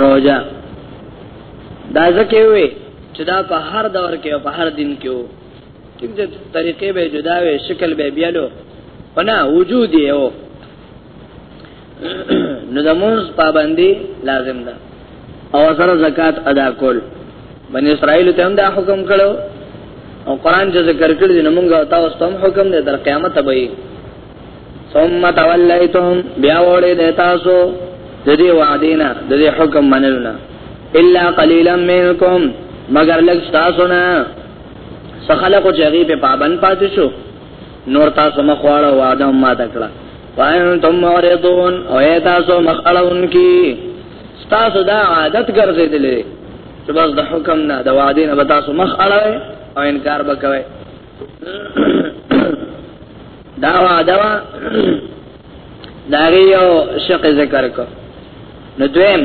روجا دا ځکه وي چې دا په هر دور کې او په هر دین کې وو ټیک ده طریقې به جدا وي شکل به بیالو پنا وجود یې وو نو د مونږ پابندي لازم ده او سره زکات ادا کول بنی اسرائیل ته هم دا حکم کړو او قران چې ذکر کړی نو موږ تاسو ته حکم دی تر قیامت به ثم تولیتم بیا وړې د تاسو د دې وعدینا د دې حکم منلنا الا قليلا منکم مگر لږ تاسو نه سخلق چغی په پابند پاتې شو نور تاسو مخواړه وعده ما تکړه وانتم معرضون او تاسو مخړون کی تاسو دا عادت ګرځیدلې چې بس د حکم نه د وعده نه تاسو مخ اړوي او انکار وکوي دا وا دا وا دا یو شق ذکر کو نو دویم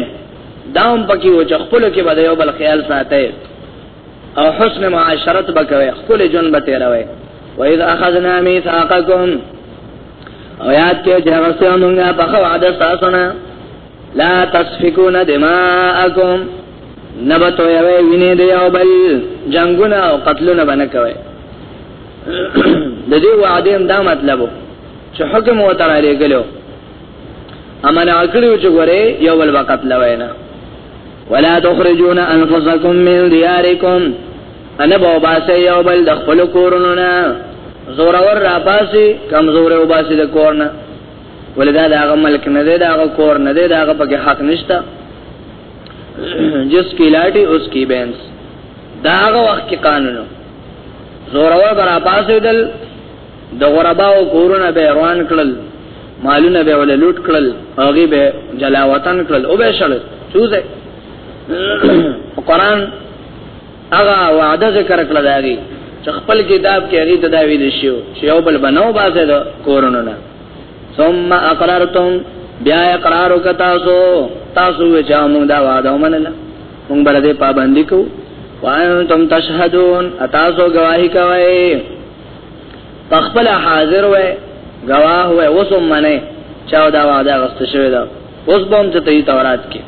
داوم پکې و چې خپل کې بده یو بل خیال ساتي او حسن معاشرت بکوي خپل جون به تیروي و اذ اخذنا ميثاقكم او یاد کې چې هغه څه مونږه په خو عادت تاسو نه لا تسفکون دماءکم نبتو یوی وینه دی او بل جنگونه او قتلونه بنه کوي د دې وعده هم دا مطلب چې حکم و تعالی لګلو امن اکړو چې ګوره یو بل وخت لوینا ولا تخرجون انفسکم من دیارکم انا بو باسی یو بل د خپل کورونو نه زورور را باسی کمزور و باسی د کورنه ولې دا دغه ملک نه دی دغه کور نه دی دغه پکې حق نشته جس کی لاټي اوس کی بینس داغه وخت کې قانونو زورور برا پاسېدل د غرباو کورونه به روان کړل مالونه به ول لوټ کړل هغه به جلا وطن کړل او به شړل چوزه قرآن هغه وعده ذکر کړل داږي چې خپل کتاب کې هغه تداوی دي شو چې یو بل بنو باسه د کورونو نه ثم اقررتم بیا اقرار وک تاسو تاسو چې موږ دا وعده ومنله موږ بر دې پابندی کو وانتم تشهدون تاسو گواہی کوي تخپل حاضر وې گواه وې وسم منه چا دا وعده غست شوی دا اوس بم چې ته تورات کې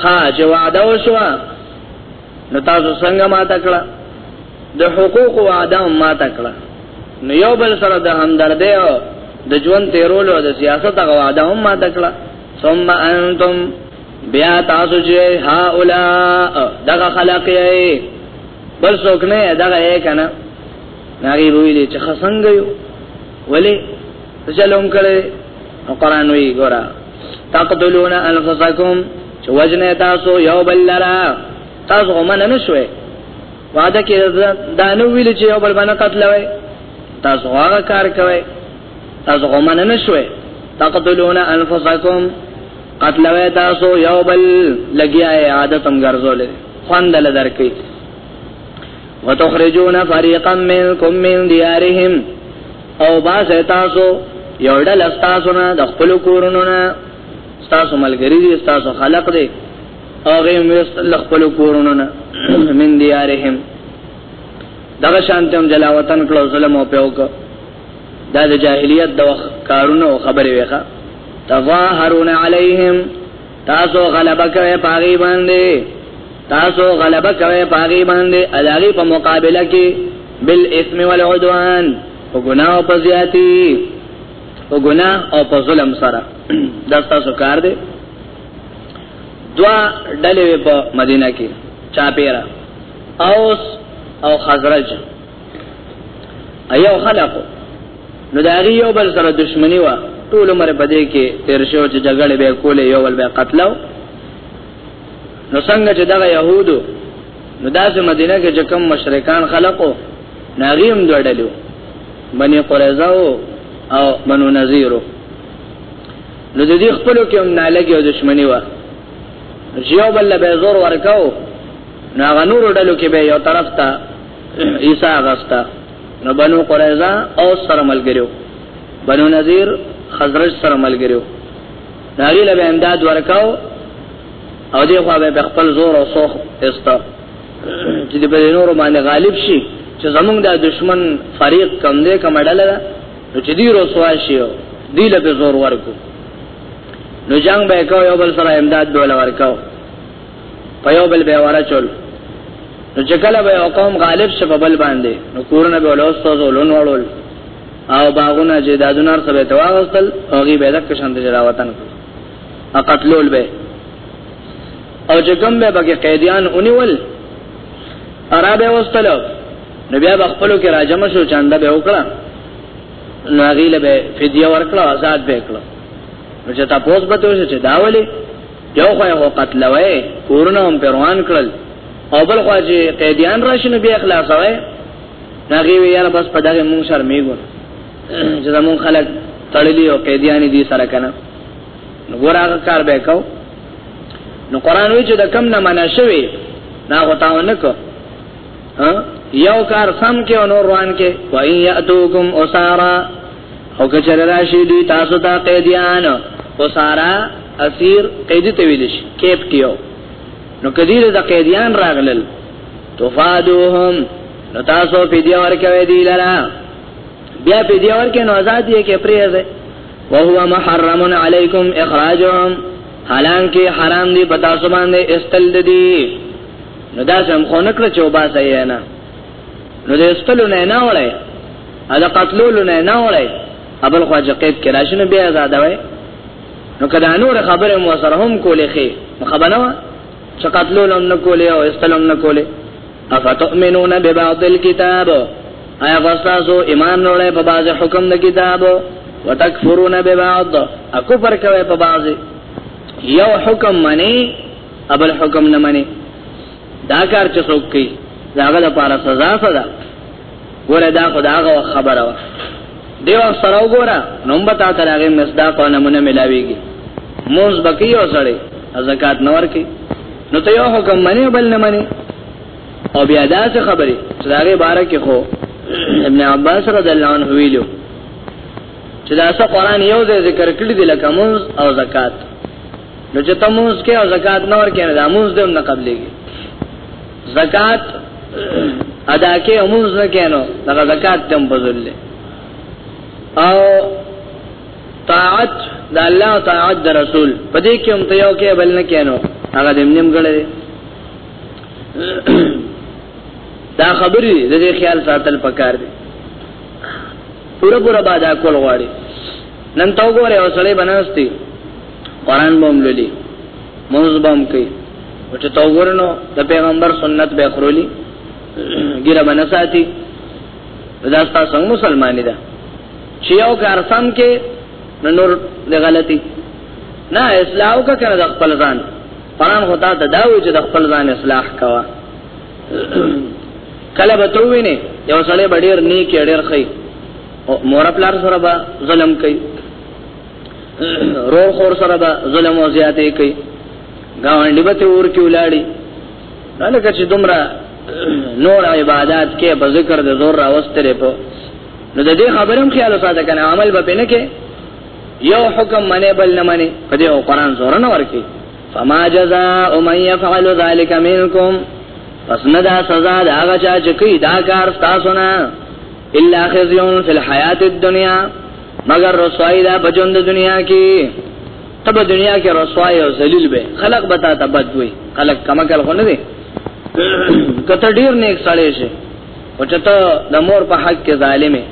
خا چې وعده وشو نو تاسو څنګه ما تکړه د حقوق او آدم ما تکړه نو یو بل سره د همدردی او د ژوند تیرولو د سیاست هغه وعده هم ما تکړه ثم انتم بیا تاسو چې هؤلاء دغه خلق یې بل څوک نه دغه یې کنه ناری ویلې چې خسنګ یو ولی چلوم کړي قرآن وی ګورا تقتلون انفسکم چې وجنه تاسو یو بل لرا تاسو هم نه شوي وعده کې دا نو ویل چې یو بل باندې قتل وای تاسو هغه کار کوي تاسو غومن نه شوي تقتلون انفسکم قتل وای تاسو یو بل لګیا عادتم ګرځول خوندل درکې وتخرجون فريقا منكم من ديارهم او باز تاسو یو ډل تاسو نه د خپل کورونو نه تاسو ملګری دي تاسو خلق دي هغه هم وستل خپل کورونو نه من دیارهم دغه شانتم جلا وطن کړو ظلم او پیوک دا د جاهلیت د وخت کارونه او خبرې وکړه تظاهرون علیهم تاسو غلبه کوي پاغي باندې تاسو غلبه کوي پاغي باندې اداري په مقابله کې بل اسم والعدوان او ګناه او پزیاتی او ګناه او په ظلم سره دا تاسو کار دی دوا ډلې په مدینه کې چاپیرا اوس او خزرج ایو خلقو نو دا غي یو بل سره دښمنی و ټول عمر په دې کې تیر شو چې جګړه به کولې یو بل به قتلو نو څنګه چې دغه يهودو نو داسې مدینه کې چې کوم مشرکان خلقو ناغیم دوړلو بني قریظه او بنو نذیرو نو د دې خپلو کې هم نالګي او دشمني و چې یو بل به زور ورکاو نو هغه نور ډلو کې به یو طرف ته عیسی غستا نو بنو قریظه او سره ملګریو بنو نذیر خزرج سره ملګریو ناری له امداد ورکاو او دې خو به خپل زور او سوخ استا چې د بلینورو باندې غالب شي چې زمونږ د دشمن فریق کم دی کم ډله ده نو چې دی رسوا شي دی له زور ورکو نو جنگ به کو یو بل سره امداد به ولا ورکو په یو بل به وره چول نو چې کله به قوم غالب شي په بل باندې نو کورونه به ولوس سوزو لون وړول او باغونه چې دادونار سره ته واغستل اوږي به دک شاند جلا وطن او قتلول به او چې کوم به بګه قیدیان اونیول عربه وستلو نو بیا به خپلو کې راجم شو چانده به وکړه نو هغه له به فدیه ورکړه آزاد به کړه نو چې تاسو به ته چې دا ولي یو خو یو قتل وای کورونه هم پروان کړل او بل خو چې قیدیان راشنه بیا اخلاص وای هغه وی یاره بس په دغه مون سره میګو چې زمون خلک تړلی او قیدیان دي سره کنه نو ګورغه کار به کو نو قران وی چې د کم نه منع شوی نا غتاونه کو یو کار سم کې او نور روان کې وای یاتوکم اسارا او کچره راشي دوی تاسو ته قیدیان اسارا اسیر قیدی ته ویل شي کیپټیو نو کدیر د قیدیان راغلل تفادوهم نو تاسو په دې ورکوي دی لرا بیا په دې ورکه نو آزاد یې کې پریزه وهو محرم علیکم اخراجهم حالانکه حرام دی پتا سو باندې استل دی نو دا سم خو نه کړ چې وباسه یې نه نو د استلو نه نه وړي ا د قتلولو نه نه وړي ابل خو جقیب کې راشنه بیا آزاد وای نو کله نور خبره مو سره هم کولې خې مخبنه وا چې قتلولو نه کولې او استلو نه کولې افتؤمنون ببعض الكتاب ایا غساسو ایمان نوړې په باز حکم د کتاب وتکفرون ببعض اکو پر کوي په باز یو حکم منی ابل حکم نه مني دا کار چې څوک کوي داغه لپاره سزا سزا ګوره دا خداغه خبره وا دیو سره وګوره نوم به تا ترغه مصداق او نمونه ملاويږي موز بکی او سړی زکات نور کی نو ته یو حکم منی بل نه منی او بیا دا څه خبره چې داغه باره کې خو ابن عباس رضی الله عنه ویلو چې دا څه قران یو ذکر کړی دی لکه موز او زکات نو چې تموز کې او زکات نور کې نه موز دې نه قبليږي زکات ادا کې موز نه کینو دا زکات تم بذل او طاعت د الله او طاعت د رسول په دې کې هم ته یو کې بل نه کینو هغه دې نیم غړې دا خبرې د دې خیال ساتل پکار دي پورا پورا بادا کول غواړي نن تا وګوره اوسړې بناستی قران به هم لولي منځ به هم کوي او چې تو ورنو د پیغمبر سنت به خورولي ګیره باندې ساتي دا تاسو څنګه مسلمانې ده چې یو کار سم کې نور د غلطي نه اصلاح وکړه د خپل ځان قران هوتا ته دا وی چې د خپل ځان اصلاح کوا کله به تو ویني یو سړی ډیر نیک ډیر خی او مور خپل سره به ظلم کوي رور خور سره به ظلم او زیاتې کوي گاونډي به ته ور کې ولاړی لکه چې دومره نور عبادت کې په ذکر د زور راوستره په نو د دې خبرم خیال ساته کنه عمل به پنه کې یو حکم منه بل نه منه په دې قرآن زور نه ورکی فما جزاء من يفعل ذلك منكم پس نه دا سزا دا هغه چا چې کوي دا کار تاسو نه الا خزيون فی الحیات الدنیا مگر رسوایی دا بجوند دنیا کی تب دنیا کې رسوای او ذلیل به خلق بتا ته بد وي خلق کما کل خو نه دي کته ډیر نیک سړی شي او چې ته د مور په حق کې ظالمه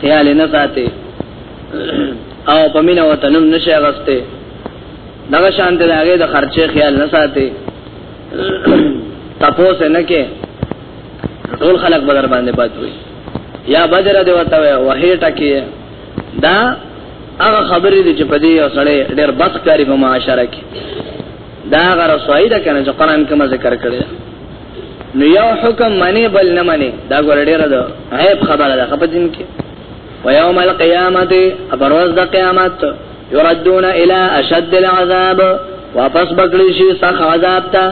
خیال نه ساتي او په مینه وطنم نشه غسته دغه شان ته هغه د خرچه خیال نه ساتي تاسو نه کې ټول خلق بدر باندې بد وي یا بدر دی وته وه ټکی دا هغه خبرې دي چې په دې یو سړی ډېر بد کاری په معاشره کې دا هغه رسوایی ده کنه چې قران کې ما ذکر کړی نو یو حکم منی بل نه منی دا ګور ډېر ده عیب خبره ده په دین کې و یوم القیامت ابروز د قیامت یردون الی اشد العذاب واپس بکلی شي سخ عذاب ته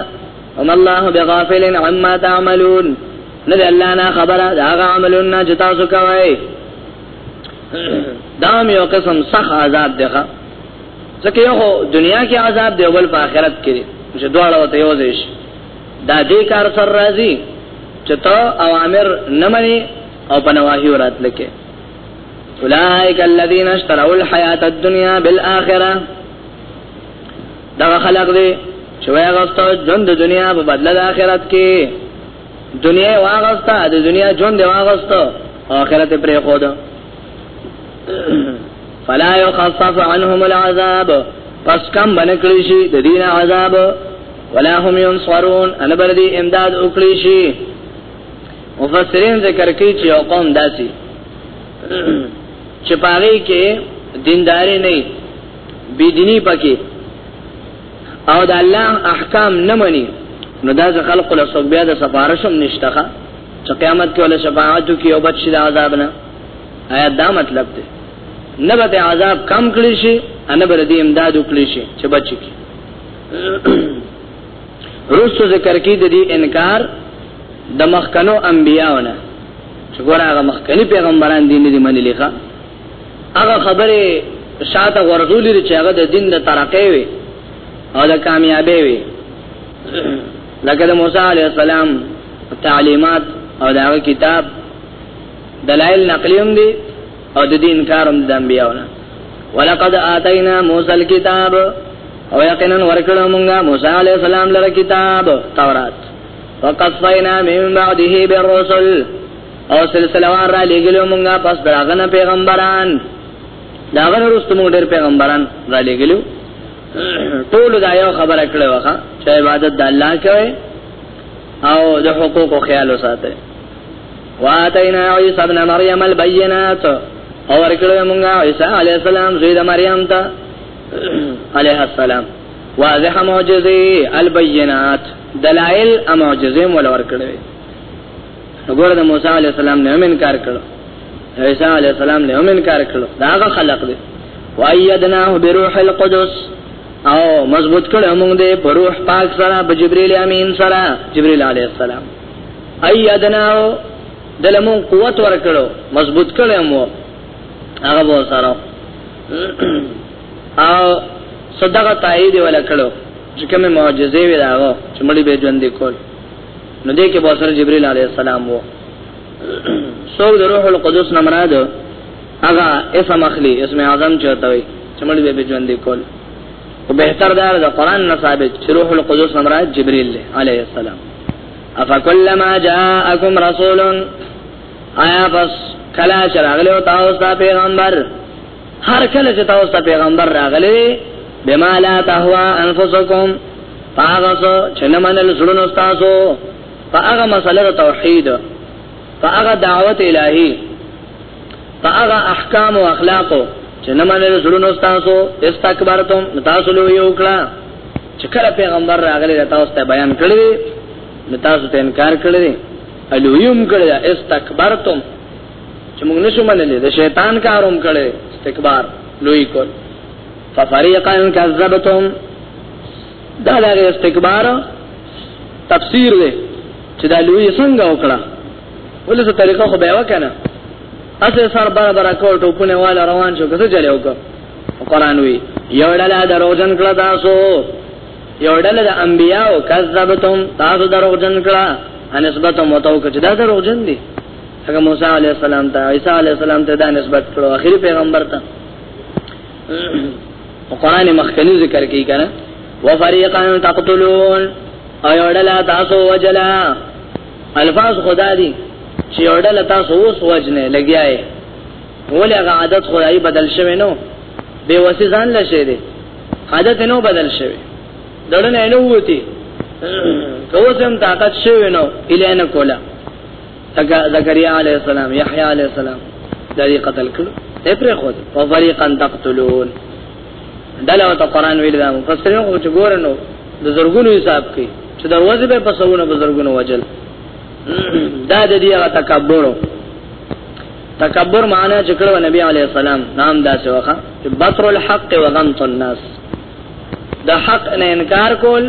وما الله بغافل عما تعملون نه دی الله نه خبره دا هغه عملونه چې تاسو کوي دا مې یو قسم سخت عذاب دی ښا ځکه یو دنیا کې عذاب دی او بل په آخرت کې چې دواړه وته یو ځای شي دا دې کار سر راځي چې ته اوامر نه منې او په نواهی وراتل کې اولائک الذین اشتروا الحیات الدنیا بالآخرہ دا خلق دې چې وایي غوښته ژوند د دنیا په بدله د آخرت کې دنیا واغستا د دنیا ژوند واغستو اخرت پرې خو ده فلا يخفف عنهم العذاب پس کم بنکلی شي د دین عذاب ولا هم ينصرون ان بر دي امداد وکړي شي مفسرین ذکر کوي چې یو قوم داسي چې پاره کې دینداري نه بيدینی پکې او د الله احکام نه مني نو دا ځکه خلق له څوک بیا د سفارش هم نشته چې قیامت کې ول شفاعت کې او بچی د عذاب نه آیا دا مطلب دی نه به عذاب کم کړی شي ان بر دې امداد وکړي شي چې بچی کی روسو ذکر کې د دې انکار د مخکنو انبیاونه چې ګوره هغه مخکنی پیغمبران دي نه دي منلي ښا هغه خبره شاته ورغولې چې هغه د دین د ترقې وي او د کامیابی وي لکه د موسی علی السلام تعلیمات او د هغه کتاب دلائل نقلی هم دي او د دین کارم د انبیاونه ولقد اتینا موسی الكتاب او یقینا ورکړو مونږه موسی علی السلام لره کتاب تورات وقفینا من بعده بالرسل او سلسله وار را لګلو مونږه پس داغنه پیغمبران داغنه رسول مونږ ډېر پیغمبران را لګلو ټول دا یو خبره کړې وخه چې عبادت د الله کوي او د حقوقو خیال وساته واتینا عیسی ابن مریم البینات او ورکړو مونږه عیسی علی السلام زوی د مریم ته علیه السلام واضح معجزه البینات دلائل او معجزې مول ورکړو وګوره د موسی علی السلام نه امن کار کړو عیسی علی السلام نه امن کار کړو دا هغه خلق دی وایدناه بروح القدس او مضبوط کړه موږ دې په روح پاک سره په جبرئیل امین سره جبرئیل علی السلام ایدناه دلمون قوت ورکړو مضبوط کړه مو هغه وو سره او صدقه تایید ولا کړو چې کومه معجزې وی راغو چې مړي به ژوند کول نو دې کې بوسر جبريل عليه السلام وو سوق د روح القدس نه مراد هغه اسم اخلي اسم اعظم چاته وي چې مړ به ژوند کول او به تر دا د قران نه ثابت چې روح القدس نه مراد جبريل عليه السلام افکلما جاءکم رسول آیا بس کلا شراغلی او تاسو دا پیغمبر هر کله چې تاسو ته پیغمبر راغلی بما لا تهوا انفسکم هغه څه چې نه منل زړونو تاسو په هغه مسله توحید په هغه دعوت الهی په هغه احکام او اخلاق چې نه منل زړونو تاسو استکبرتم تاسو له یو کړه چې کله پیغمبر راغلی تاسو ته بیان کړی تاسو ته انکار کړی الویم کړی استکبرتم چې موږ نشو منلې د شیطان کاروم کړي استکبار لوی کول ففريقا كذبتم دا د استکبار تفسیر دی چې دا لوی څنګه وکړه ولې څه طریقه خو به وکنه اسه سر بار بار کول ټوپونه والا روان شو کته چلے وکړه قرآن وی یو ډله دروژن کړه تاسو یو ډله د انبیاو کذبتم تاسو دروژن کړه انسبتم وتو کړه دا دروژن دي هغه موسی علی السلام ته عیسی علی السلام ته دا نسبت کړو اخري پیغمبر ته قرآن مخکنی ذکر کی کنه وفریقا تقتلون ایوڑلا تاسو وجلا الفاظ خدا دی چې یوڑلا تاسو اوس وجنه لګیاي ولې هغه عادت خدای بدل شوی نو به وسی ځان لشه دی عادت نو بدل شوی دړن نه وتی کوسم طاقت شوی نو الینا کولا زکریا علیہ السلام یحیی علیہ السلام دلی قتل کړ ته پر خو په فریقا تقتلون دله او قرآن ویل دا مفسرین خو چې ګورنو د زرګونو حساب کوي چې دروازه به په سونه بزرګونو وجل دا د دې هغه تکبر تکبر معنی چې کړو نبی علیہ السلام نام دا څه وخه بطر الحق وغمط الناس د حق نه انکار کول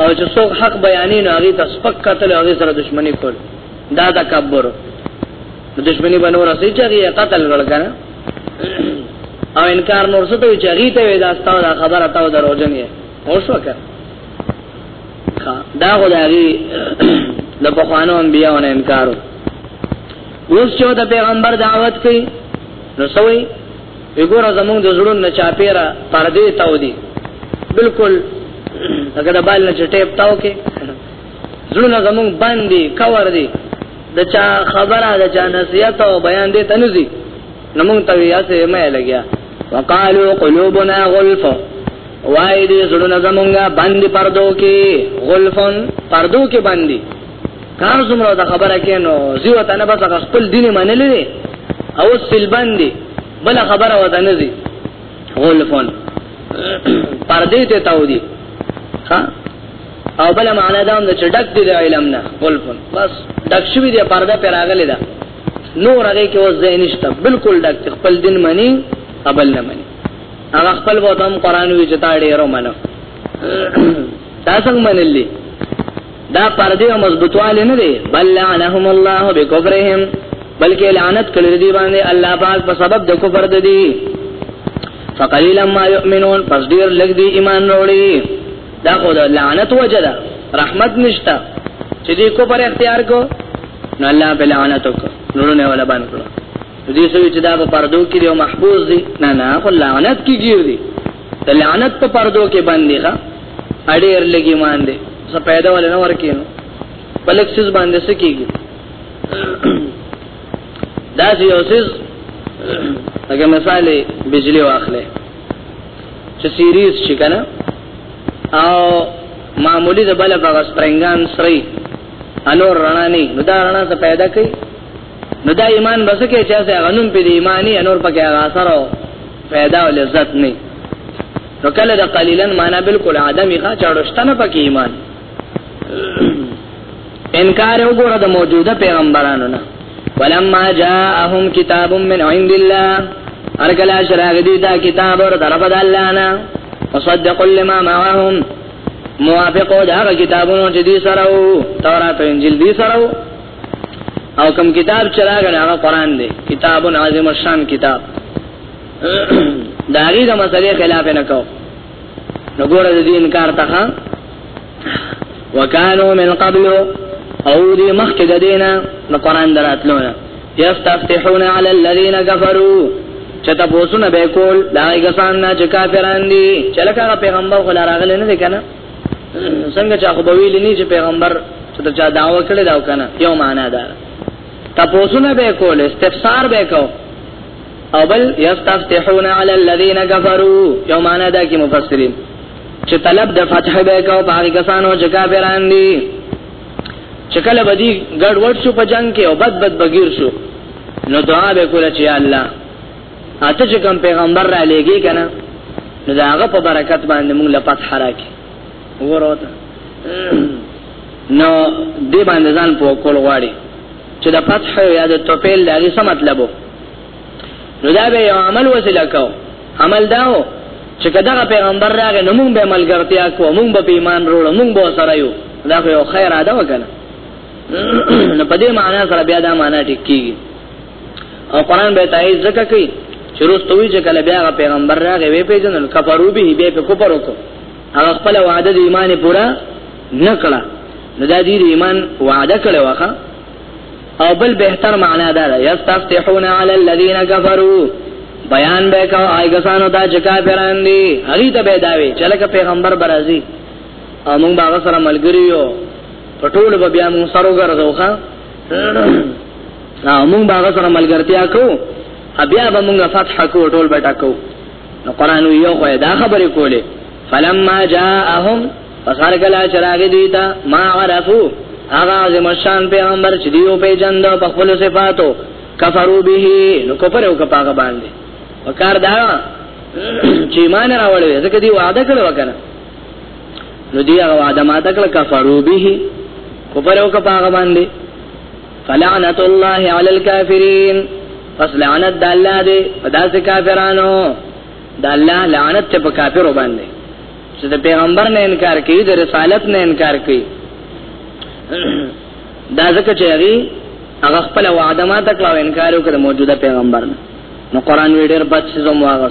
او چې څوک حق بیانې نه هغه د سپک قتل هغه سره دښمنی کول دا تکبر دښمنی بنور اسی چې هغه قتل ورکړ او انکار نور څه ته چې هغه ته ودا ستاو دا خبره تاو دروژن یې اوس وکړه دا غوړی د پخوانو انبیانو نه انکارو اوس چې د پیغمبر دعوت کوي نو سوي وی ګوره زمونږ د زړونو نه چاپیره پردې تاو دي بالکل هغه د بال نه چټیپ تاو کې زړونه زمونږ باندې کور دي د چا خبره د چا نصیحت او بیان دې تنوزي نو مونږ ته یې اسه مې لګیا وقالو قلوبنا غلف وای دې زړونه زمونږه باندې پردو کې غلفن پردو کې باندې کار زمره د خبره کینو زیو ته نه بس خپل دین منلې او سل باندې بل خبره وته نه زی غول فون پردې ته تاو دی ها او بل معنا دا هم چې ډک دی د علم نه غول فون بس ډک شوی دی پرده پر راغلی دا نور هغه کې وځ نشته بالکل ډک خپل دین منی قبل نه منی هغه خپل وته قرآن وی چې تا ډیرو منو تاسو منلې دا پردې او مضبوطواله نه دی بل لعنهم الله بکفرهم بلکې لعنت کړی دی باندې الله پاک په سبب د کفر د دی فقلیلا ما یؤمنون پس ډیر لګ دی ایمان وروړي دا خو د لعنت وجدا رحمت نشتا چې دې کفر اختیار کو نو الله بل لعنت وک نور نه ولا باندې کړو دې سوي چې دا په پردو کې یو محفوظ دی نه نه خو لعنت کیږي د لعنت په پردو کې باندې ښا اړیر لګي باندې څه پیدا ول نه ورکینو بلک سیس باندې سکیږي دا یو سیس هغه مثال بجلی واخلې چې سیریز شي کنه او معمولی د بل په غسپرنګان سری انور رڼا نه نو دا رڼا څه پیدا کوي نو دا ایمان بس کې چې څه غنوم په ایمانی انور پکې هغه اثر او फायदा او لذت نه نو کله دا قلیلن معنا بالکل عدمي ښا چاړشتنه پکې ایمان انکار وګوره د موجوده پیغمبرانو نه ولما جاءهم كتاب من عند الله ارکلا شراغ دی دا کتاب اور طرف د الله نه مصدق لما معهم موافق دا کتابونو چې دي سره او تورات او انجیل دي سره او کوم کتاب چې راغلی هغه قران دی کتاب عظیم الشان کتاب داغي د مسلې خلاف نه کو نو ګوره د دې انکار ته وکانو من قبل او دې مخکې د دینه د قران دراتلو نه یستفتحون علی الذین کفروا چته بوسونه به کول دا غسان نه چې کافران دي چې لکه پیغمبر خلا راغلی نه دی کنه څنګه چې هغه ویل نه چې پیغمبر چې دا دعوه کړې دا وکنه یو معنا ده تاسو نه به کول استفسار به کو او بل یستفتحون علی الذین کفروا یو معنا ده کې مفسرین چې طلب د فتح به کو باغ کسانو چې کافران دي چې کله بدی ګډوډ شو په جنگ کې او بد بد بغیر شو نو دعا به کوله چې الله اته چې کوم پیغمبر را لېږي کنه نو دا هغه په برکت باندې موږ لپات حراکي وروته نو دې باندې ځان په کول غواړي چې د فتح یا د توپیل لري څه مطلب وو نو دا به یو عمل وسیله کو عمل داو چې کدا پیغمبر راغی نو موږ به ملګرتیا کو موږ به ایمان وروړو موږ به سره یو دا خو یو خیر اده وکړه نو په دې معنی سره بیا دا معنی ټیک کیږي او قران به تایید زکه کوي چې روستوي چې کله بیا پیغمبر راغی وی پیژنل کفرو به به په کفر وکړو هغه خپل وعده د ایمان پورا نکړه نو دا دې ایمان وعده کړو واخا او بل بهتر معنا دا ده یستفتحون علی الذین کفروا بیان به کا آیګسانو دا چې کافران دي هغه ته به داوي چې لکه پیغمبر برازي او موږ باغ سره ملګری یو پټول به بیا موږ سره ګرځوخه او موږ باغ سره ملګرتیا کو بیا به موږ فتح کو ټول بټا کو نو قران یو خو دا خبرې کولې فلما جاءهم فصار کلا چراغ دوی تا ما عرفو هغه زمشان پیغمبر چې دیو په جند په خپل صفاتو کفرو به نو کفر او کپاغه باندې وکړ دا چې ایمان راوړل ځکه دی وعده کړو کنه نو دی هغه وعده ما تکل کفرو به کفر او کپاغه باندې فلعنت الله علی الکافرین پس لعنت د الله دی په داسې کافرانو د الله لعنت ته په کافرو باندې چې د پیغمبر نه انکار کوي د رسالت نه انکار کوي دا ځکه چې هغه هغه خپل وعده ما تکل او انکار وکړ موجوده پیغمبر نه نو قران وی ډیر بد څه زموږ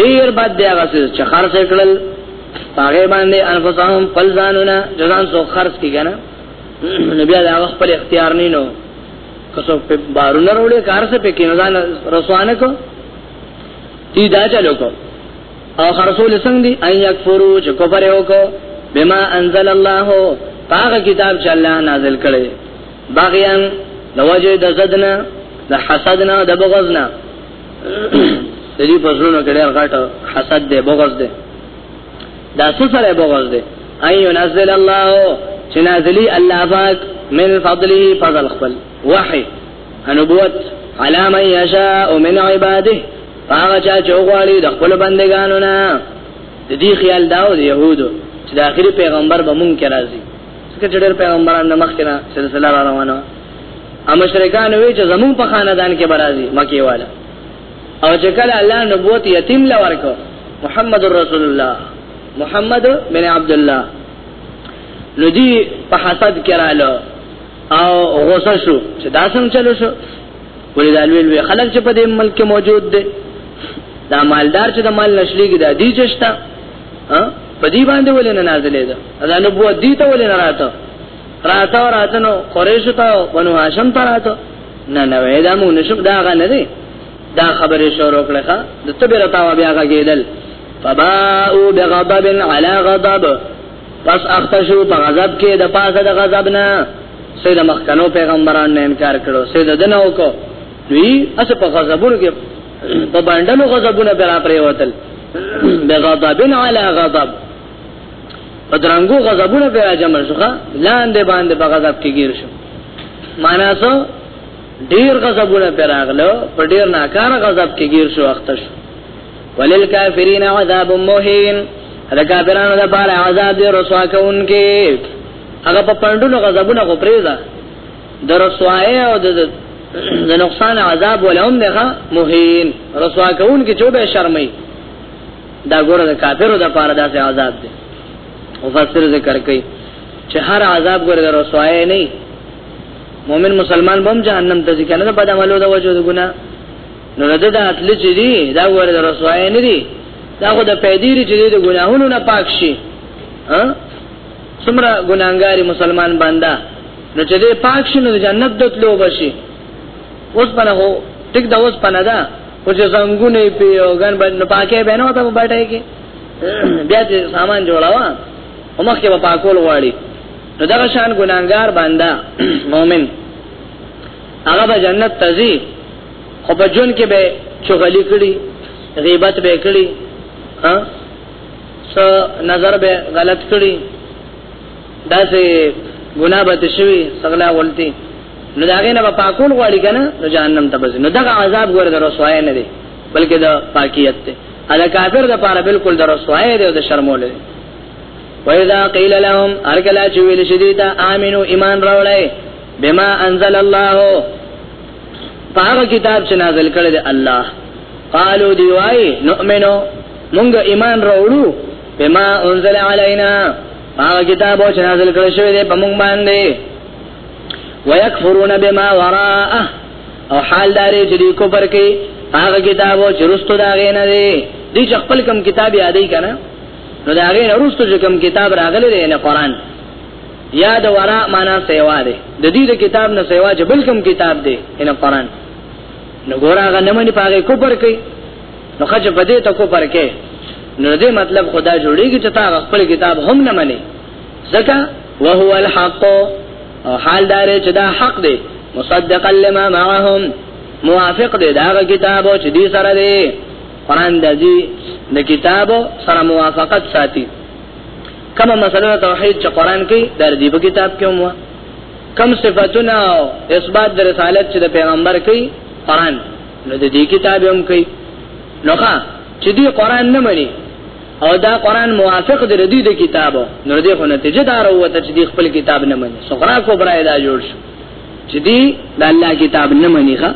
ډیر بد دی هغه څه چې خرڅ کړل هغه باندې انفسهم فلزانونه جزان سو خرڅ کیګنه نبی دا خپل اختیار نه نو کسو په بارونه وروړي کار څه پکې نه ځان رسوانه کو تی دا چلو کو او خرصول څنګه دی ان یکفرو چې کفر وکړو بما انزل الله هغه کتاب چې الله نازل کړي باغیان لوجه د زدنا د حسدنا د بغضنا دې په زړونو کې ډېر غټ حسد دی بغض دی دا څه سره بغض دی اي ينزل الله چې نازلي الله پاک من فضله فضل خپل وحي نبوت على من يشاء من عباده هغه چا چې غواړي د خپل بندگانو نه د دې خیال داو د يهودو چې د اخري پیغمبر به مونږ کې راځي ځکه چې ډېر پیغمبران نه مخکې نه سلسله را روانه او مشرکان وی چې زمون په خاندان کې برازي مکی والا او چې کله الله نبوت یتیم لورکو محمد رسول الله محمد بن عبد الله لدی په حسد کړهلو او غوسه شو چې دا څنګه چلو شو ولې دا لوی خلک چې په دې ملک موجود دي دا مالدار چې د مال نشلېږي دا دی چشتا ها په دې باندې ولې نه نازلې ده دا نبوت دي ته ولې نه راته راته راته نو قریش ته بنو هاشم ته راته نه نه وې دا مونږ نشم دا غا نه دي دا خبره شروع کړه د تبر تاو بیا غېدل فباءوا بغضب على غضب پس اختشو په غضب کې د پاسه د غضب نه سید مخکنو پیغمبران نه انکار کړو سید دنه وکړو دوی اس په غضبونو کې په باندنو غضبونه برا پریوتل بغضبن علی غضب پدرنګو غضبونه برا جمع شوخه لاندې باندې په غضب کې گیر شو معنا څه ډیر غضبونه پراغلو په ډیر ناکاره غضب کې گیر شو وخت شو ولل کافرین عذاب مهین دا کافرانو دا بار عذاب دی رسوا کونکي هغه په پندونو غضبونه کو پریزا د رسوای او د د نقصان عذاب ولهم دغه مهین رسوا کون کې چوبه شرمې دا ګوره د کافرو د پاره داسې عذاب دی مفسر ذکر کوي چې هر عذاب ګوره د رسوای نه مؤمن مسلمان بم جهنم ته ځي کنه په دمالو د وجود ګنا نو رد د اتل چې دی دا ګوره د رسوای نه دی دا خو د پیدې چې د ګناهونو نه پاک شي ها څومره ګناګاری مسلمان بنده نو چې دې پاک شنو د جنت دتلو بشي اوس په هو ټیک دا اوس پنه ده او چې زنګونه پی او غن باندې پاکه به نه وته باټه کې بیا چې سامان جوړاوه همخ کې په پاکول واړي نو دا شان ګناګار بنده مؤمن هغه به جنت تزي خو په جون کې به چغلي کړي غیبت به کړي ها سو نظر به غلط کړی دا سه ګناه به تشوي سغلا ولتي نو داغه نه پاکول غواړي کنه نو جهنم ته بځنه دغه عذاب ګور د رسوای نه دی بلکې د پاکیت ته ادا کافر د پاره بالکل د رسوای دی د شرمول دی وَإِذَا قِيلَ لَهُمْ أَرْكَلَا چُوِلِ شَدِيدًا آمِنُوا إِيمَانَ رَوْلَئِ بِمَا أَنزَلَ اللَّهُ پاغه کتاب چې نازل کړی دی الله قالو دی وای نؤمنو مونږ ایمان راوړو بما انزل علینا هغه کتاب چې نازل کړی شوی دی په مونږ باندې ويكفرون بما وراءه او حال داري چې دی کو پر کې هغه کتاب چې رستو دا غینه دی دی چې خپل کم کتاب یادې کنه نو دا غینه رستو چې کم کتاب راغلی دی نه قران یاد ورا معنا سیوا دی د دې کتاب نه سیوا چې بل کم کتاب دی نه قران نو ګور هغه نه مني پاره کو پر کې نو خچ په دې ته کو پرکه نو دې مطلب خدا جوړیږي چې تا خپل کتاب هم نه مني ځکه وهو الحق او حال دار چې دا حق دی مصدقا لما معهم موافق دی دا کتاب چې دې سره دی قران د دې د کتاب سره موافقت ساتي کما مسله توحید چې قران کې در دې په کتاب کې مو کم صفاتونه او اثبات د رسالت چې د پیغمبر کې قران نو د دې کتاب هم کوي نو ښا چې دې قران نه مني او دا قران موافق دی ردی د کتابو نو دې خو نتیجه دار وته چې دې خپل کتاب نه مني سخرا کو برای دا جوړ شو چې دې د الله کتاب نه مني ښا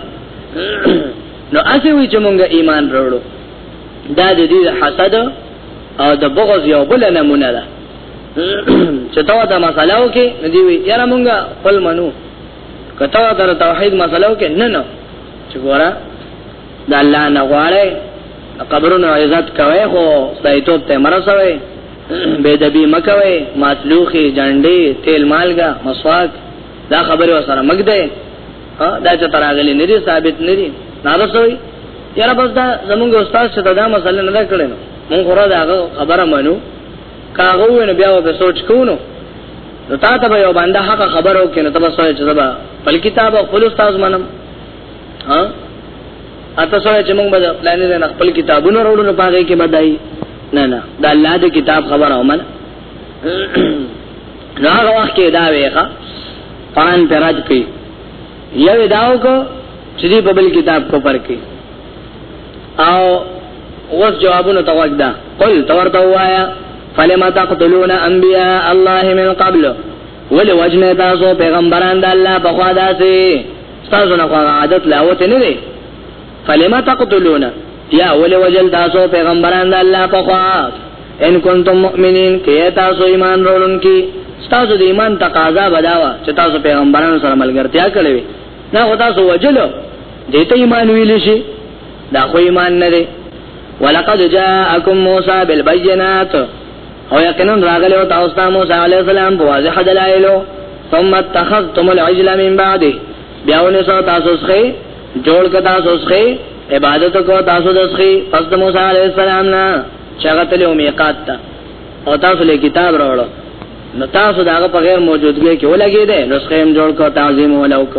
نو اسی وی چې مونږه ایمان وروړو دا د دې حسد او د بغض یو بل نمونه ده چې تا دا مسله وکي دی وی یاره مونږه خپل منو کته در توحید مسله وکې نه نه چې ګوره د الله نه غواړي قبرونو عزت کوي خو خدای ته ته مرسوي به د بي مکوي ماتلوخي جنډي تیل مالګه مسواک دا خبره وسره مګ ده دا چې تراغلي نه دي ثابت نه دي نارسوي یاره بس دا زمونږ استاد چې دا مسله نه کړې نو مونږ خورا دا خبره منو کاغه ونه بیا په سوچ کوونو نو تا ته یو باندې حق خبرو کې نو تاسو سوچ زبا بل کتاب خپل استاد منم ها اته سوچ چې موږ به پلان نه خپل کتابونه وروړو نه پاره کې بدای نه نه دا الله دې کتاب خبره ومنه نو هغه وخت کې دا ویخه قرآن پر راځ کوي یو داو کو چې په بل کتاب کو پر کوي او وس جوابونه تواج دا قل تورته وایا فلما تقتلون انبیاء الله من قبل ولی وجنه تاسو پیغمبران د الله په خوا داسي تاسو نه عادت لاوت نه دي فلما تقتلون یا ولی وجل تاسو پیغمبران د الله په خوا ان کنتم مؤمنین کې تاسو ایمان وروړونکي تاسو د ایمان تقاضا بداوه چې تاسو پیغمبرانو سره ملګرتیا کړې نه هو تاسو وجلو دیتا ایمان ویلی شی دا خو ایمان نده ولقد جاءکم موسیٰ بالبینات او یقینا راغلی او تاسو ته موسی علی السلام په واضح دلایلو ثم اتخذتم العجل من بعده بیاونه سو تاسو څخه جوړ ک تاسو څخه عبادت کو تاسو دسخه پس د موسی علی السلام نه چغت له میقات تا او تاسو له کتاب راوړو نو تاسو داغه په غیر موجودګۍ کې ولګی دی نسخه هم جوړ کو تعظیم ولوک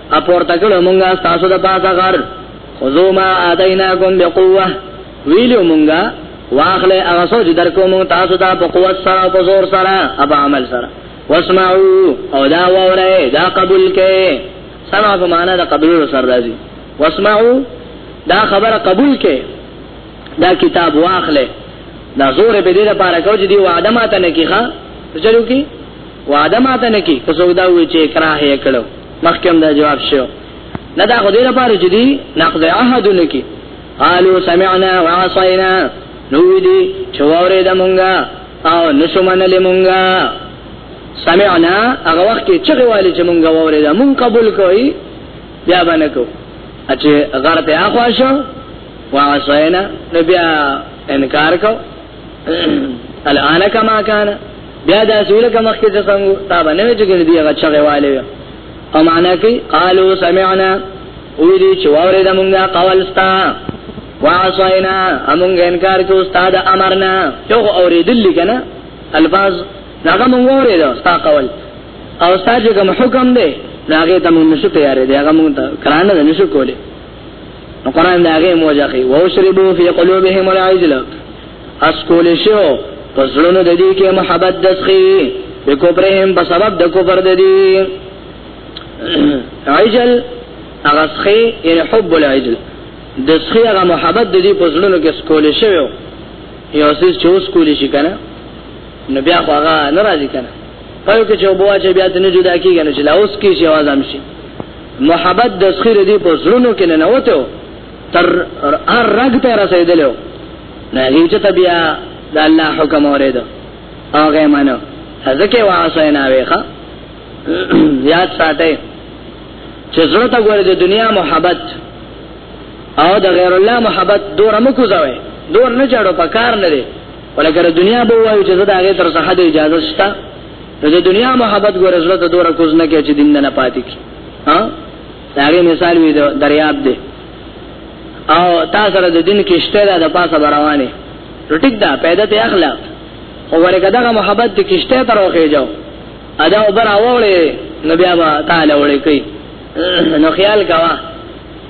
اپورته کړو مونږه تاسو د پاسه غر خذو ما اتیناکم بقوه ویلو مونږه واخله هغه سوچ درکو مونږ تاسو ته په قوت سره په زور سره ابا عمل سره واسمعوا او دا وره دا قبول کې سمع په معنا دا قبول سره راځي واسمعوا دا خبره قبول کې دا کتاب واخله دا زور به دې لپاره کو چې دی وعده ماته نه کیخه چلو کی وعده ماته نه کی که څوک دا وی چې اکراه یې کړو مخکې هم دا جواب شو نه دا خو دې لپاره چې دی نقض عهد نه کی قالوا سمعنا وعصينا نو دې چوره د مونږه او نشو منل مونږه سمعنا هغه وخت کې چې غوالي چې مونږه وره د مونږ قبول کوي بیا باندې کو اچھے غرب اخوا شو وعصينا نو بیا انکار کو الان کما کان بیا دا سویل کما کې ته څنګه تا باندې چې ګل دی هغه چغه والي او معنا کې قالو سمعنا وی دي چې واره د مونږه قول ستا واسوینا امونږ انکار کو استاد امرنا یو اوریدل کنه الفاظ هغه مونږ اوریدو ستا قول او ستا چې کوم حکم دی هغه ته مونږ نشو تیارې دی هغه مونږ ته کرانه نشو کولې قرآن دا هغه موجه کوي واشربوا في قلوبهم العجل اسکول شو پسړونو د دې کې محبت دسخي په کوپرهم په سبب د کوپر د دې عجل هغه سخي یعنی حب العجل دسخي هغه محبت د دې پسړونو کې اسکول شو یو څه چې اوس کول شي کنه نو بیا هغه ناراضي کنه پایو کې چې وبوا چې بیا د نه جدا کیږي نو چې لاوس کې شي आवाज هم شي محبت د سخي ردي په زړونو کې ننوته او تر هر رګ ته رسیدلو نه هیڅ ته بیا د الله حکم اورید هغه مانو ځکه واسه نه ویخه یاد ساته چې زړه ته ګوره د دنیا محبت او د غیر الله محبت دور مکو ځوي دور نه چاړو په کار نه دی ولکه د دنیا به وایو چې زه د هغه تر څخه د اجازه شته نو د دنیا محبت ګور زړه ته دور کوز نه کې چې دین نه پاتې کی ها هغه مثال وی دریاب دی او تا سره د دین کې شته د پاسه روانه ټیک دا پیدا ته اخلا او ورګه دا محبت د کشته تر اوخه جاو ادا اوبر اوړې نو بیا با تعالی وړې کوي نو خیال کوا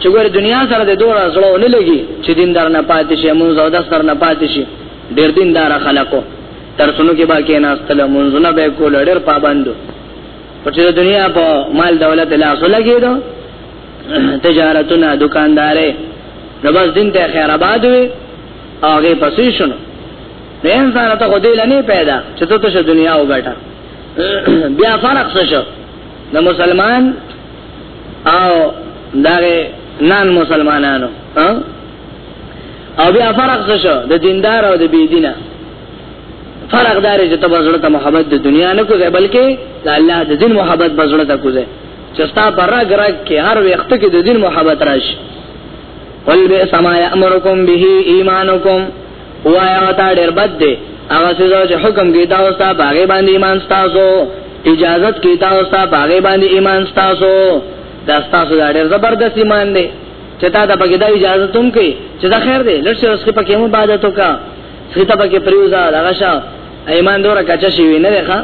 چې ګور دنیا سره د دوه سره ونه لګي چې دین در نه پاتې شي مونږ او د سر نه پاتې شي ډېر دیندار خلکو درسونو کې باقی نه استل منځونه به کول ډېر پابندو په چې دنیا په مال دولت لا اصل کېدو تجارتونه دکاندارې نو بس دین ته خیر آباد وي هغه پسې شنو نه انسان ته خدای لنی پیدا چې ته ته دنیا وګټه بیا فرق څه شو د مسلمان او دغه نان مسلمانانو ها او بیا فرق څه شو د دیندار او د بی دینه فرق دار چې تب زړه ته محبت د دنیا نه کوځي بلکې د الله د دین محبت بزړه ته کوځي چې ستا پر راګ راګ کې هر وخت کې د دین محبت راشي قل به سما یامرکم به ایمانکم وایا تا ډیر بد دی هغه څه چې حکم کې دا اوسه باغې باندې ایمان تاسو اجازت کې دا اوسه باغې باندې ایمان تاسو دا تاسو ډیر زبردست ایمان دی چې تا دا بګی دا اجازه تم کوي چې دا خیر دی لږ څه اوس کې پکې مو عبادت وکا سیتا پکې پریوزا دا شا ایمان دورا کچا شي وینه ده ښا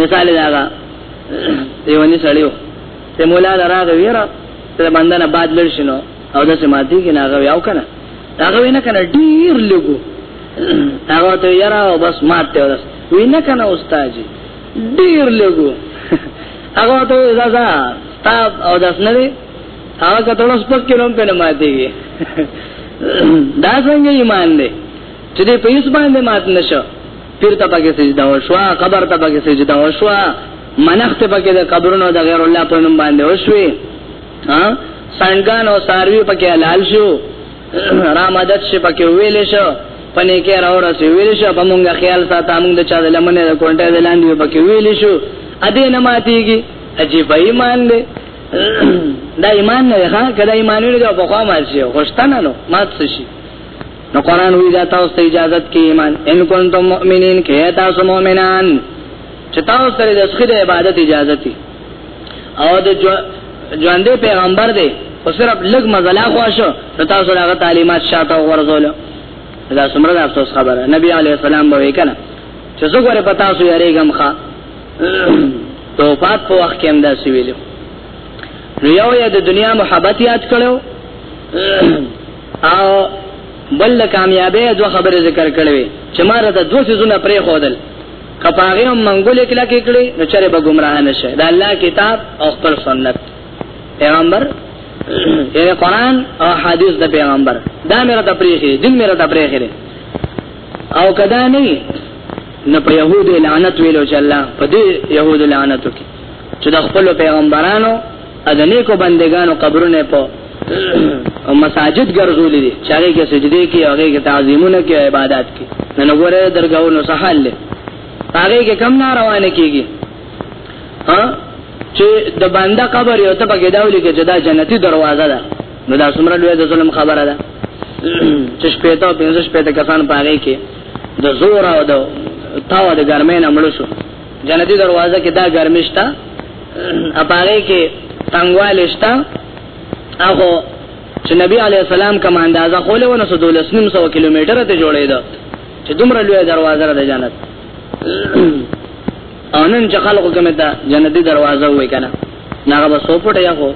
مثال دا دیونی سړیو ته مولا لراغه ویرا ته باندې بعد لړ شنو او د سماعتي کې ناغه یاو کنه هغه وینه کنه ډیر لګو هغه ته یرا او بس ماته ورس وینه کنه استاد ډیر لګو هغه ته دا دا تاب او داس نه دی هغه کتل اوس په کلم په نه ماتيږي دا څنګه ایمان دی چې دې په یوس باندې مات نشو پیر ته پکې سجده وشوا قبر ته پکې سجده وشوا منخت پکې د قبرونو د غیر الله په نوم باندې وشوي ها سنگان او ساروی پکې حلال شو را مدد شي پکې ویل شو پنه کې را ورسې ویل شو په مونږه خیال ساته مونږ د چا د لمنه د کونټه د لاندې پکې ویل شو ا دې نه ماتيږي عجیب ایمان دی دا ایمان نه ښه کله ایمان نه جو بخوا مات شي خوشتنه نو مات شي نو قران وی دا تاسو ته اجازه کې ایمان ان کنتم مؤمنین کې تاسو مؤمنان چې تاسو سره د خدای عبادت اجازه دي او د ژوند پیغمبر دی خو صرف لګ مزلا خو شو نو تاسو هغه تعلیمات شاته ورزول دا څومره افسوس خبره نبی علی السلام به وکړه چې زه غره پتا سو یریګم ښا توفات په وخت کې هم دا سویلو نو یو یا د دنیا محبت یاد کړو او بل کامیابی دوه خبره ذکر کړې چې ماره د دوه سيزونه پرې خودل کپاغه هم منګولې کلا کې کړې نو چرې به گمراه نشي دا الله کتاب او خپل سنت پیغمبر یعنی قران او حدیث د پیغمبر دا مې را تپریخي دین مې را تپریخي او کدا نه نه په يهود لعنت ویلو چې الله په دې يهود لعنت وکي چې د خپل پیغمبرانو د نیکو بندګانو قبرونه په مساجد ګرځولې دي چې هغه کې سجدي کې هغه کې تعظیمونه کې عبادت کې نن وګوره درګاونو سحال له هغه کې کم نه روانه کیږي ها چې د بنده قبر یو ته پکې داولي کې جدا جنتی دروازه ده نو دا څومره لوی د ظلم خبره ده چې شپې ته پنځه شپې ته کسان پاره کې د زور او د تاو د ګرمۍ نه مړ شو جنتی دروازه کې دا ګرمشتا اپاره کې تنگوال شتا هغه چې نبی علی السلام کوم اندازه خوله ونه سو دولس نیم سو کیلومتر ته جوړې ده چې دومره لوی دروازه ده جنت انن چې خلکو کوم ته جنتی دروازه وای کنه ناغه به سو پټه یا خو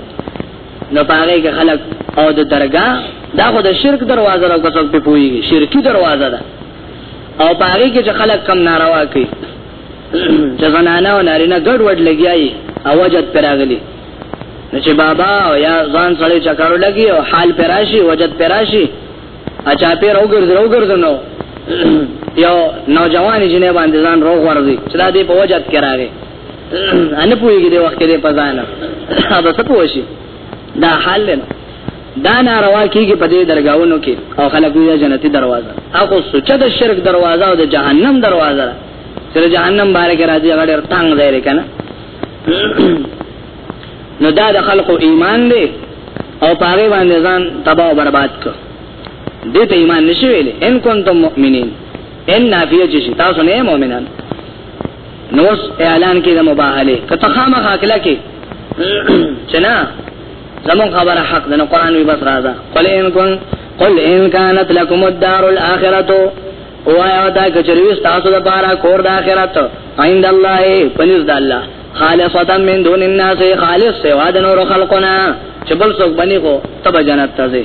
نو پاره کې خلک او د درگاه دا خو د شرک دروازه راو کڅوک په پوي شرکی دروازه ده او پاره کې چې خلک کم ناروا کوي چې زنانه او نارینه ګډ وډ لګیایي اوجت پراغلی نو چې بابا او یا ځان سړی چکر لګي او حال پراشي وجد پراشي اچا پیر وګرځي وګرځي نو یو نوجوان جنې باندې ځان روغ ورځي چې دا دې په وجد کې راغی ان پوېږي د وخت کې په ځان دا څه پوښي دا حال له دا ناروا کیږي په دې درگاونو کې او خلک یې جنتی دروازه هغه سوچه د شرک دروازه او د جهنم دروازه چې جهنم باندې کې راځي هغه ډېر تنگ دی کنه نو دا د خلکو ایمان دی او پاره باندې ځان تباہ او برباد کړ دې ته ایمان نشویل ان کنتم مؤمنین ان نافیه چې تاسو نه مؤمنان نو اعلان کې د مباهله کته خامه خاکله کې چنا زمون خبره حق ده نو قران وی بس راځه قل ان کن قل ان كانت لكم الدار الاخره او آیا دا کچریو تاسو د پاره کور د اخرت عند الله پنځ د الله خالصتا من دون الناس خالص سوا د نور خلقنا چې بل څوک بني کو تب جنت ته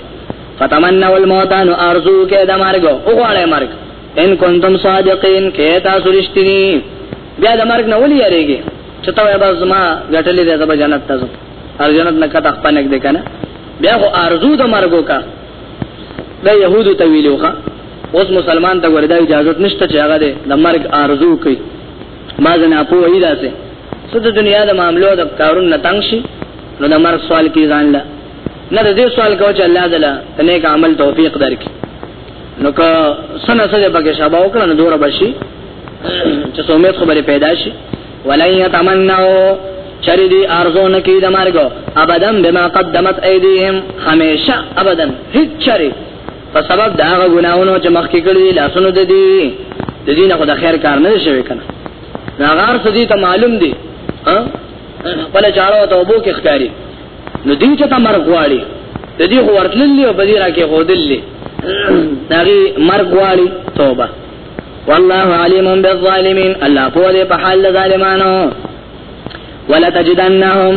فتمنوا الموت ان ارزو کې د مرګ او غواړي مرګ ان کنتم صادقین کې تاسو رښتینی بیا د مرګ نه ولې یریږي چې تا وای بس ما غټلې ده زب جنت ته ځم هر جنت نه کته خپنک دې کنه بیا خو ارزو د مرګو کا د يهودو ته ویلو ښا اوس مسلمان ته وردا اجازه نشته چې هغه د مرګ ارزو کوي ما زنه اپو وی داسه څه د دنیا د معاملو د کارون نه تنگ شي نو د مرګ سوال کی ځان لا نه د دې سوال کو چې الله تعالی تنه عمل توفیق درکړي نو که سنه سره پکې شابه وکړه نو دوره بشي چې سومې خبره پیدا شي ولای یتمنو چری دی ارزو نکی د مرګ ابدن بما قدمت ایدیهم همیشه ابدن هیڅ چری په سبب دا هغه ګناونو چې مخکې کړی لاسونو د دې د دینه خدای خیر کار نه شوی کنه ناغار سدی ته معلوم دی ها بل چارو ته وبو کې ښکاری نو دیو چې تا مرګ غواړي د دې خو ورتللی او بدی راکې خودللی داغي مرګ غواړي توبه والله علیم بالظالمین الله په دې په حال ظالمانو ولا تجدنهم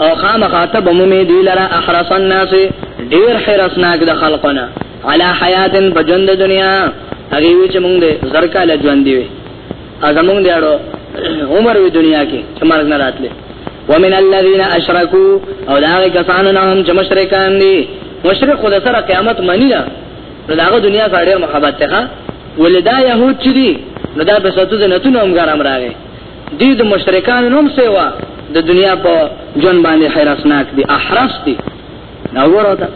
او خام خاطب مومي دی لرا احرص الناس ډیر حرسناک د خلقنا علی حیات بجند دنیا هغه وی چې مونږ دې زرکاله ژوند دی ازمون دیاړو عمر وی دنیا کې چې مرګ نه راتله ومن الذين اشركوا او دا کسانو نه هم چې مشرکان دي مشرک خو سره قیامت مانی نه نو داغه دنیا سره ډېر محبت ته ولدا يهود چې دي نو دا به ستو نه تونه هم ګرام راغی دي د مشرکان نوم سیوا د دنیا په جون باندې حیرسناک دي احرس دي نو ورته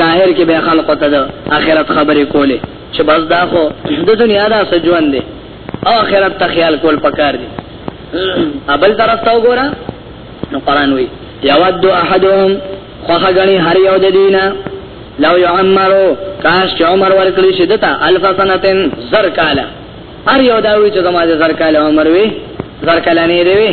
ظاهر کې به خلق ته د آخرت خبرې کولې چې بس دا خو د دنیا دا سجوان دي او آخرت ته خیال کول پکار دي ابل طرف ته وګوره نو قران وی یود احدهم خوخه غني هر یو د دینه لو يعمرو کاش چې عمر ورکړي شي دته الف سنتن زر کاله هر یو دا وی چې زموږ زر کاله عمر وي زر کاله نه دی وی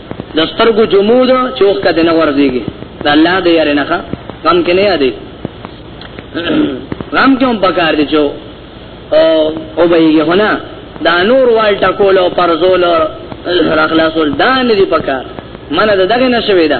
د سترګو جمود چې اوخ کده نه ورځيږي د الله د یاره نه غم کې نه یادې غم کوم پکار دي چې او به یې هونه دا نور وال ټکول او پرزول راخلاصول دا نه دي پکار منه دغه نشوي دا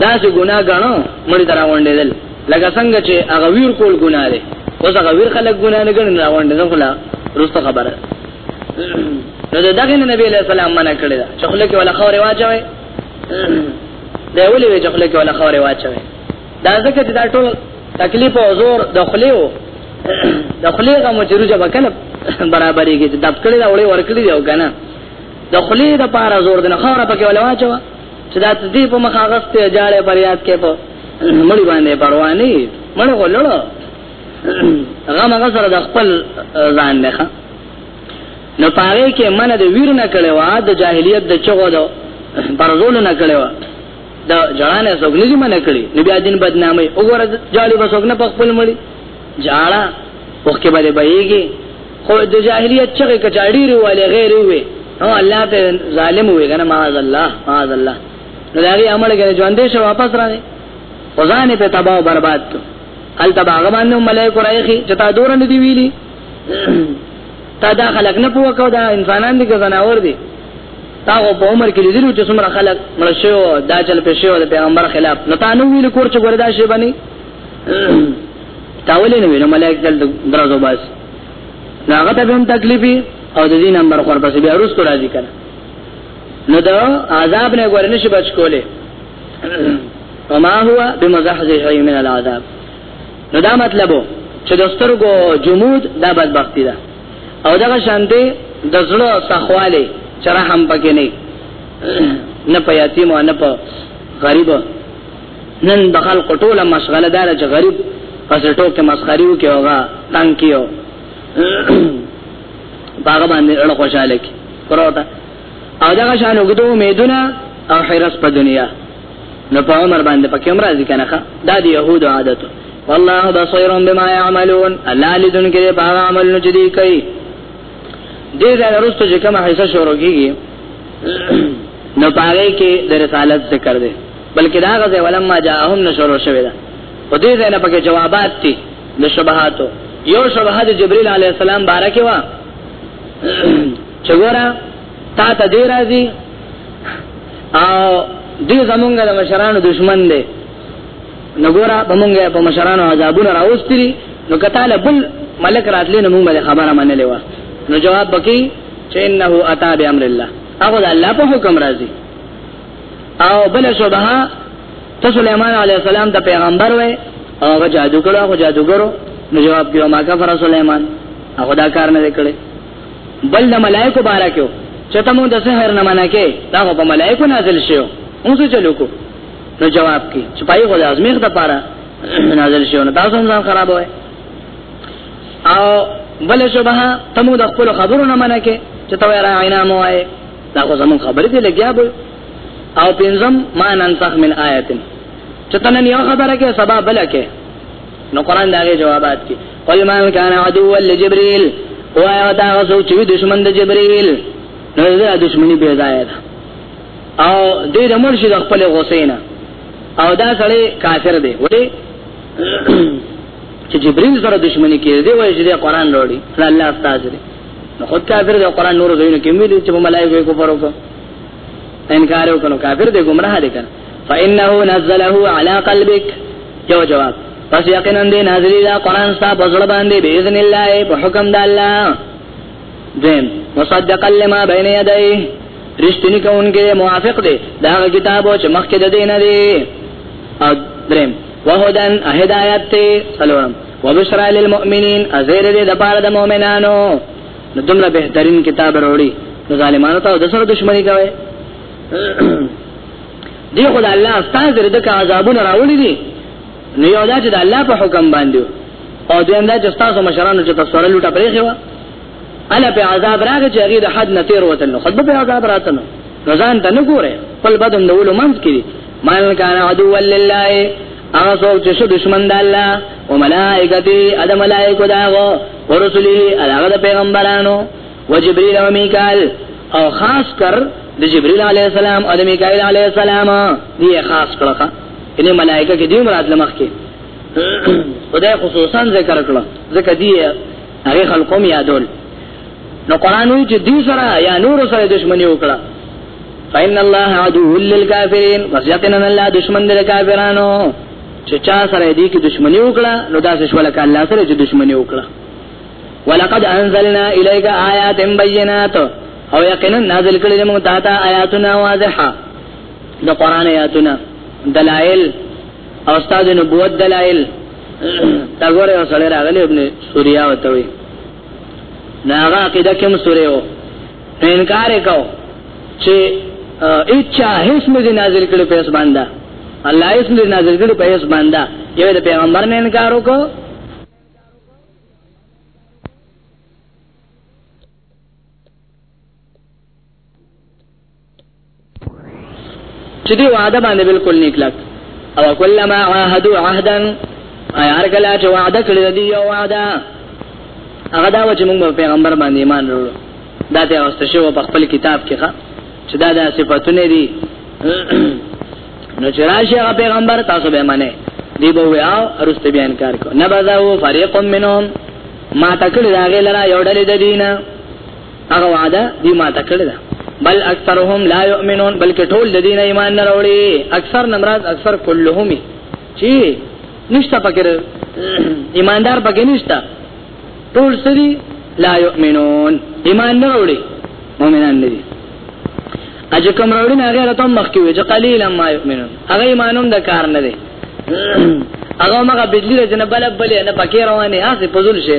دا چې ګناه غاڼو مړي دراوندې دل لکه څنګه چې هغه ویر کول ګناه دی اوس هغه ویر خلک ګناه نه ګڼي راوندې نه خلا رسته خبره نو دا دغه نبی له سلام منع کړی دا چې خلک ولا خوره واچوي دا ولې وی چې خلک ولا خوره واچوي دا ځکه چې دا ټول تکلیف او زور د خلیو د خلی غو مجروجه وکړه برابرېږي چې دب کړی دا وړي ور کړی دی او کنه د خلی د پاره زور د نه خوره پکې ولا واچوي چې دا تدې په مخ هغه ستې جاړه پر یاد کې په مړی باندې پروا نه یې مړ غلړ هغه مګه سره د خپل ځان نه ښه نو پاره کې من د ویر نه کړي وا د جاهلیت د چغو د پرزول نه کړي وا د جړانه سوګنې دي من کړي نبي اجن بدنامي وګوره جالي بسوګنه په خپل مړی جاړه وخت به بهيږي خو د جاهلیت چغه کچاړي رواله غیر وي نو الله ته ظالم وي کنه معاذ الله معاذ الله نو دا غي عمل کوي ژوند دې شو واپس راځي خدای نه په تباہ او برباد ته هل تباہ باندې ملائکه رايخي چې تا دور نه دی ویلي تا دا خلق نه پوه کو دا انسانان دي که زناور دي تا غو په عمر کې لیدلو چې څومره خلق مړ شو دا چل پېښو د پیغمبر خلاف نو تا نو ویل کور چې ګوردا شی باندې تاولې نه وینم ملائک دل درځو بس ناغه ته هم تکلیفي او د دې نمبر خور پسې بیا روز کو راځي کنه نو دا عذاب نه ګور نشي بچ کوله وما هو بمزحزح من العذاب نو دا مطلب چې د سترګو جمود دا بدبختی ده او دغه شانته د زړه سخواله چرهم پکې نه نه په یتیم او نه په غریب نن د خلکو ټوله مشغله دار چې غریب پس ټوکه مسخري وکي اوغه تنگ کیو باغ باندې اړ خوشاله کی پروت او دا شان وګدو امیدونه او حرس په دنیا نو په عمر باندې پکې عمر ځي کنه دا دی يهود عادت والله بصير بما يعملون الله لذن کې په عمل نو جدي کوي دې ځای وروسته چې کومه حصہ شروع کیږي نو پاره کې د رسالت ذکر دی بلکې دا غزه ولما جاءهم نشرو شوی دا په دې ځای نه پکې جوابات دي د شبهاتو یو شبهه د جبرئیل علی السلام بارکه وا چګورا تا ته دی راځي او دې زمونږ د مشرانو دشمن دی نګورا په مونږه په مشرانو عذابونه راوستري نو کتاله بل ملک راتلې نو مونږ باندې خبره منلې و نو جواب بکی چې انه اتا بامر الله هغه الله په حکم راځي او بل شبهه ته سليمان عليه السلام ته پیغمبر وې او هغه جادو کړو هغه جادوګرو نو جواب کیو ما کفر سليمان هغه دا کار نه وکړي بل د ملائکه بارکو چې ته مونږ د سحر نه منع کې دا په ملائکه نازل شو اوس چلو کو نو جواب کی چې پای غو د ازمیخ د پاره نازل شو نو تاسو هم ځان خراب وای او بل شبهه تمو د خپل خبرو نه منکه چې توای را عینامو وای دا خو زمون خبرې دي لګیا به او پنځم ما ننسخ من آیتن چتن یو خبره کې سبا بل کې نو قران داغه جوابات کې قل ما کان عدو لجبريل او یا دا غسو چې دشمن د جبريل نو دا دشمنی به ځای ده او دې د مرشد خپل غسینا او دا سړی کافر دی ولی چې جبريل سره دشمنی کوي دی وایي چې قران وروړي الله استاد دی نو خود کافر دی قران نور زینو کې ویل چې ملائکه کو پرو کو انکار وکړو کافر دی گمراه دی کنه فانه نزله على قلبك یو جواب پس یقینا دی نازلی دا قران ستا بزړه باندې باذن الله په حکم د الله دین مصدقا لما بین یدیه رشتنی کونکي موافق دی دا کتاب چې مخکې د دین دی او دریم وهدن هدایت ته سلام وبشرا للمؤمنین ازیر دې د پاره د مؤمنانو نو دومره بهترین کتاب وروړي نو ظالمانو ته د سره دښمنی کوي دی خدای الله استاد دې د عذابونو راولي دي نو یو دا چې د الله په حکم باندې او دویم دا چې تاسو مشرانو چې تاسو سره لوټه پرې خو الا په عذاب راغی چې هغه د حد نه تیر وته نو خود په عذاب راته نو ځان ته نه ګوره خپل بدن د ولو منځ کې مال کان عدو لله هغه څوک چې شو دشمن د الله او ملائکتی ادم ملائکه داغو ورسولی هغه د پیغمبرانو و جبريل او میکائیل او خاص کر د جبريل علی السلام او د میکائیل علی السلام دی خاص کړه ان ملائکه کې دی مراد لمخ کې خدای خصوصا ذکر کړه ځکه دی هغه خلقوم یادول نو قران وی چې دې سره یا نور سره دښمنی وکړه فإن الله عدو للكافرين وسيقنا الله دشمن دل کافرانو چې چا سره دې کې دښمنی وکړه نو داسې شو لکه الله سره چې دښمنی وکړه ولقد انزلنا اليك آيات بينات او یقینا نازل کړل موږ ته تا آیاتنا واضحه د قران آیاتنا دلائل او استاد نبوت دلائل دا ګوره یو سړی راغلی ابن سوریا وته وي ناغه عقیده کوم سورې و انکار وکاو چې اچا هیڅ نه نازل کړي په اس باندې الله هیڅ نه نازل کړي په اس باندې یو د پیغمبر نه انکار وکاو چې دی وعده باندې بالکل نه کلک او کلمہ عهدوا عهدا اي هر کله چې وعده کړی دی یو وعده هغه دا و چې موږ پیغمبر باندې ایمان وروړو دا ته واست شو په خپل کتاب کې ښه چې دا د صفاتونه دي نو چې راشي هغه پیغمبر تاسو به منه دی به ویاو ارست بیا انکار کو نه بزاو فريق منهم ما تکل راغی لرا یو ډلې د دینه هغه وعده دی ما ته کړی ده بل اکثرهم لا یؤمنون بلکې ټول د دین ایمان نه راوړي اکثر نمراد اکثر كلهم چی نشته پکې ایماندار پکې نشته ټول سری لا یؤمنون ایمان نه راوړي مؤمنان نه دي اجه کوم راوړي نه هغه راته مخکې وي چې قلیل ما یؤمنون هغه ایمانوم د کار نه دي هغه مګه بدلی رجنه بل بل نه پکې روانه هغه په ځل شي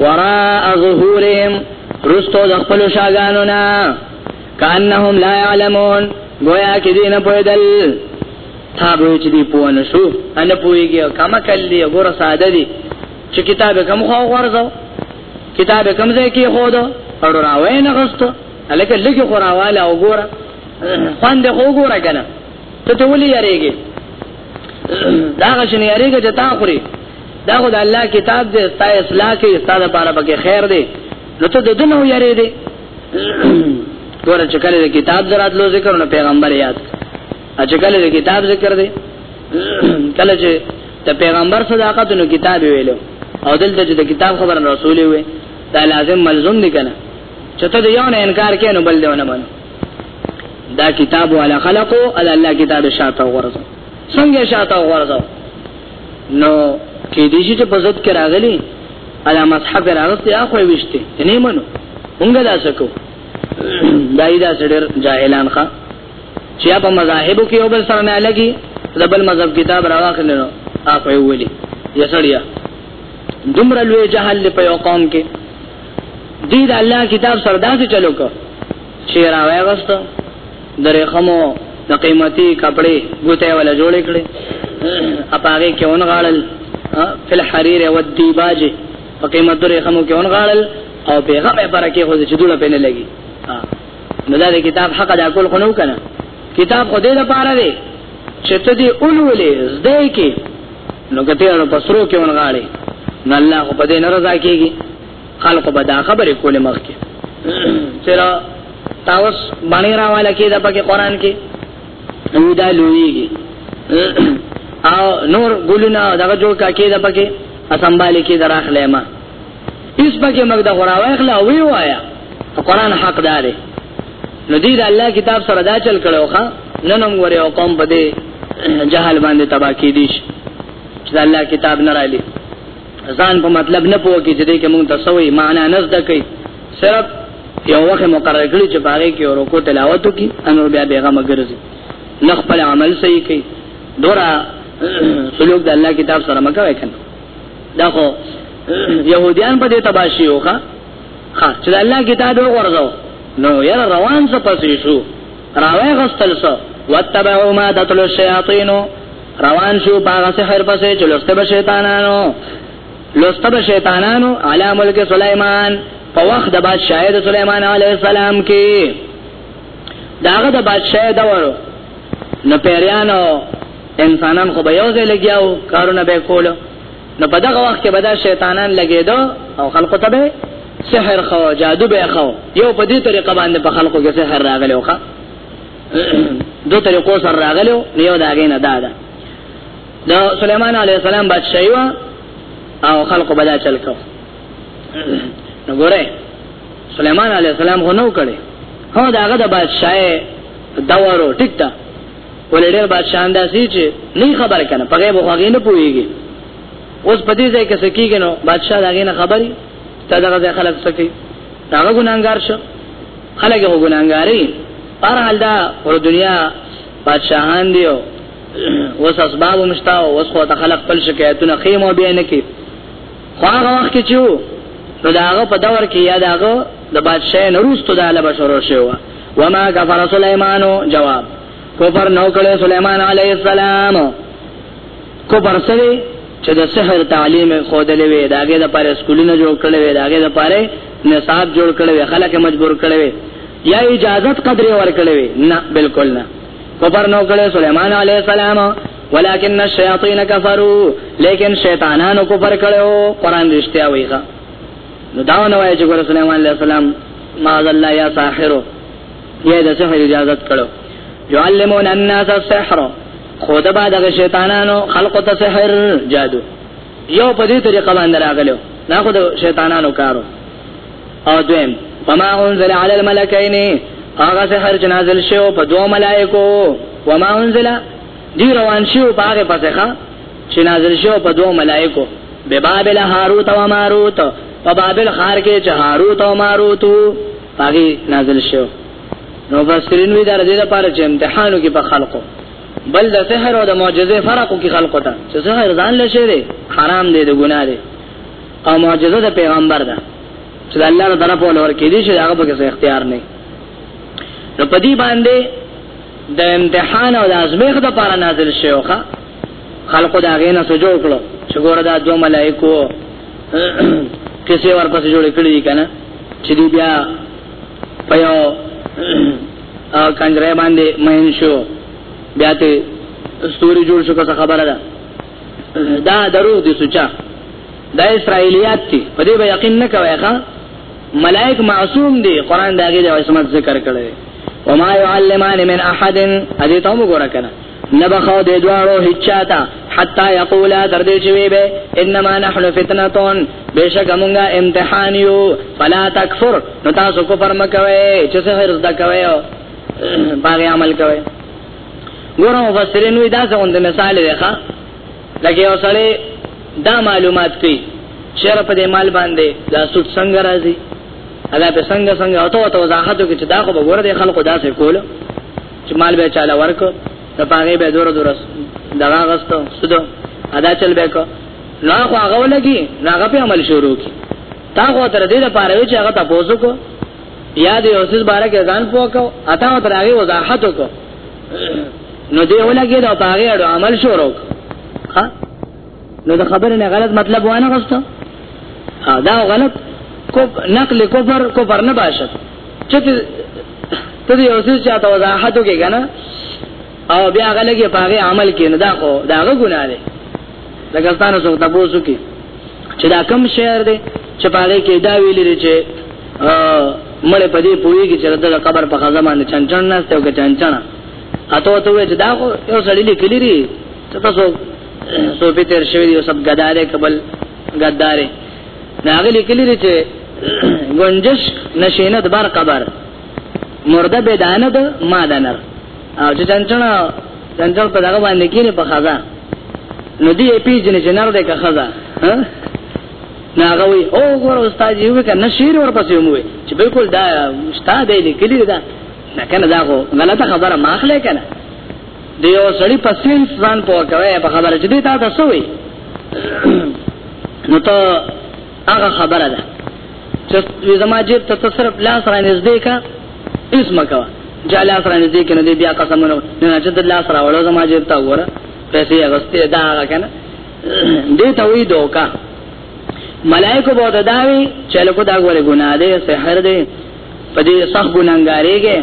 وراء ظهورهم رستو د خپل شاګانو نه کانهم لا يعلمون گویا کې دین په دل تا به چې دی په ونه شو ان پويږي کما کلی ګور ساده دي چې کتاب کم خو ورځو کتاب کم ځای کې خو دو اړو راوې نه غستو الکه لګي خو راواله او ګور خوند خو ګور کنه ته ته ولي یریږي دا غشنه یریږي چې تا خوري دا خو د الله کتاب دې ستا اصلاح کې ستا لپاره به خیر دی نو ته د دنیا یری دی ګوره چې کله کتاب درات لو ذکر نو پیغمبر یاد چې کله کتاب ذکر دی کله چې د پیغمبر صداقت نو کتاب ویلو او دلته چې د کتاب خبر رسول وي دا لازم ملزم دی کنه چې ته د یو نه انکار کینو بل دیونه باندې دا کتاب والا خلقو ال الله کتاب شاته ورځو څنګه شاته ورځو نو کې دې چې په ځد کې راغلي الا مصحف راغست یا خو وشته نه منو مونږ دا سکو دای دا سړر جاهلان ښا چې په مذاهبو کې یو بل سره نه لګي زبل مذهب کتاب راواخل نو اپ ویلي یسړیا دومره لوی جهل په یو قوم کې دې د الله کتاب سره داسې چلو کو چې راوي غوسته درې خمو د قیمتي کپڑے ګوته ولا جوړ کړي اپاګه کې اون غاړل فل حریر او دیباج په قیمت درې خمو کې اون غاړل او به هغه برکه خو چې دوله پنه لګي نو دا د کتاب حق دا کول خنو کنه کتاب خو دې لپاره دی چې ته دې اولولې زده کې نو کته نو پسرو کې ونغاړي نو الله خو په دې نه رضا کیږي خلق به دا خبرې کولې مخکې چیرې تاوس باندې راواله کې دا پکې قران کې نو دا لویږي او نور ګلونه دغه جوړ کا کې دا پکې اسمبالي کې دراخلې ما اس پکې مګ دا غراوې خلا وی وایا قران حق داري نو دې د الله کتاب سره دا چل کړو ښا نن هم غره او قوم بده جهل باندې تبا کې دي چې الله کتاب نه رالی ځان په مطلب نه پوه کې چې دې کې مونږ تسوي معنا نه زده کوي صرف یو وخت مقرر کړی چې باغې کې او رکو تلاوت کی انور بیا بیغه مګرځي نه خپل عمل صحیح کوي دورا سلوک د الله کتاب سره مکه وکنه دا خو يهوديان په دې تباشي وکړه ها چې د الله کتاب وګورځو نو ير روان څه پسې شو راوي غستل څه وتبعوا ما تتلو الشياطين روان شو باغ سحر پسې چې لسته به شیطانانو لسته به شیطانانو علی ملک سليمان په وخت د بادشاہ د سليمان عليه السلام کې داغه د بادشاہ دا ورو نو پیریانو انسانان خو به یو ځای لګیاو کارونه به کولو نو په دغه وخت کې به دا شیطانان لګیدو او خلکو ته به سحر خو جادو به خو یو په دې طریقه باندې په خلکو کې سحر راغلی وخه دو طریقو سره راغلی یو دا غین ادا ده د سليمان عليه السلام بادشاہي وا او خلکو بدا چل کو نو ګوره سليمان عليه السلام هو نو کړي هو داغه د بادشاہي دورو ټیک ده ولې ډېر بادشاہان داسي چې نه خبر کنه په غیب خو غي نه پويږي اوس په دې ځای کې سکیږي نو بادشاہ داګه نه خبري ته دغه خلک سکی هغه ګناګار شو خلک هغه ګناګاری پر حال دا ور دنیا بادشاہان دیو وس اسباب مشتا او وس خو ته خلق خپل شکایتونه خیمه بیان کی خو هغه وخت کې چې نو داغه په دور کې یا داغه د بادشاہ نروستو د علاوه شروع شوی وما كفر سليمان جواب کفر نو کړو سليمان عليه السلام کفر سره چې د سحر تعلیم خودلې وي داګه د پاره سکولونه جوړ کړل وي داګه د پاره نصاب جوړ کړل وي خلک مجبور کړل وي یا اجازت قدر ور کړل وي نه بالکل نه کفر نو کړو سليمان عليه السلام ولكن الشياطين كفروا لیکن شیطانانو کفر کړو قران رښتیا وایي نو دا نو وایي چې ګور سليمان عليه السلام ما الله يا ساحر یې د سحر اجازه کړو يعلمون الناس السحر خود با د شیطانانو خلق ته سحر جادو یو په دې طریقه باندې راغلو نه خود شیطانانو کارو او دویم فما انزل على الملكين هغه سحر چې نازل شو په دوه ملائکو وما انزل دی روان شو په هغه پسخه چې نازل شو په دوه ملائکو به بابل هاروت او ماروت په بابل خار کې چې هاروت او ماروت پاګي نازل شو نو فسرین وی در دې لپاره چې امتحانو کې په خلقو بل د سحر او د معجزې فرق کې خلقو ته چې سحر ځان لشه دي حرام دي د ګناه دي او معجزه د پیغمبر ده چې الله تعالی طرف ولور کې دي چې هغه به څه اختیار نه نو پدی باندې د امتحان او د ازمیخ د لپاره نازل شوی خلقو دا غینه سجو کړو چې ګوره دا دوه ملائکو کیسه ورپسې جوړ کړی دي کنه چې دی بیا په یو کنجره باندې مهین شو بیا ته ستوري جوړ شو څه خبره ده دا درو دي سوچا دا اسرایلیات دي په دې به یقین نه کوي ښا ملائک معصوم دي قران داګه د عصمت ذکر کړي وما يعلمان من احد ادي ته وګوره کنه نبخو دې دواړو هچاتا حتا یقولا تر دې چې وي به انما نحن فتنتون بشک مونږه امتحان یو فلا تکفر نو تاسو کو فرمکوي چې څه هرز دا کوي باغ عمل کوي ګورو مفسرین وی دا څنګه مثال دی ښا لکه یو سړی دا معلومات کوي شعر په دې مال باندې دا سود څنګه راځي ادا په څنګه څنګه او ته وضاحت کوي چې دا خو به ګوره د خلکو داسې کول چې مال به چاله ورکو ته پاره به دور دور دغه غستو سودو ادا چل به کو نو خو هغه ولګي هغه په عمل شروع کی تا خو تر دې لپاره چې هغه تاسو کو یا دې اوسس بارے کې ځان پوکاو اته تر هغه وضاحت کو نو دې ولګي دا پاره اړو عمل شروع ها نو دا خبره نه غلط مطلب وانه غستو دا غلط کو نقل کفر کفر نه باشد چې ته یو څه چاته وضاحت وکې کنه او بیا هغه لګي پاغه عمل کې نه دا خو داغه ګناه ده لکه ستانه څو تاسو کې چې دا کم شعر دی چې پاغه کې دا ویل لري چې مړ په دې پوری کې چې د قبر په خزه باندې چنچن نه ستو کې چنچن اته ته وې چې دا خو یو سړی لیکلی لري چې تاسو سو په تیر شوی دی سب غدارې قبل غدارې ناغه لیکلی دی چې گنجش نشینه د بار قبر مرده به دانه ده ما دانه او چې چنچن چنچن په دغه باندې کېنه په خزا نو دی پی جن جنر ده که خزا ناغه وی او ګور استاد یو وک نشیر ور پسې مو چې بالکل دا استاد یې لیکلی دا نه کنه دا غو غلطه خبره ماخله کنه دی یو سړی په سینس ځان پوه کوي په خبره چې دی تا ته سوې نو ته هغه خبره ده چې زما جیب ته تصرف لاس را نږدې کا اس مکوا جاله سره نږدې کنه دی بیا قسمونه نه چې د لاس را وړو زما جیب ته وره پیسې اغستې دا هغه کنه دې ته وی دوکا ملائکه بوده داوی چې له کو دا غوړې ګناه ده سحر ده په دې صح ګناګارېږي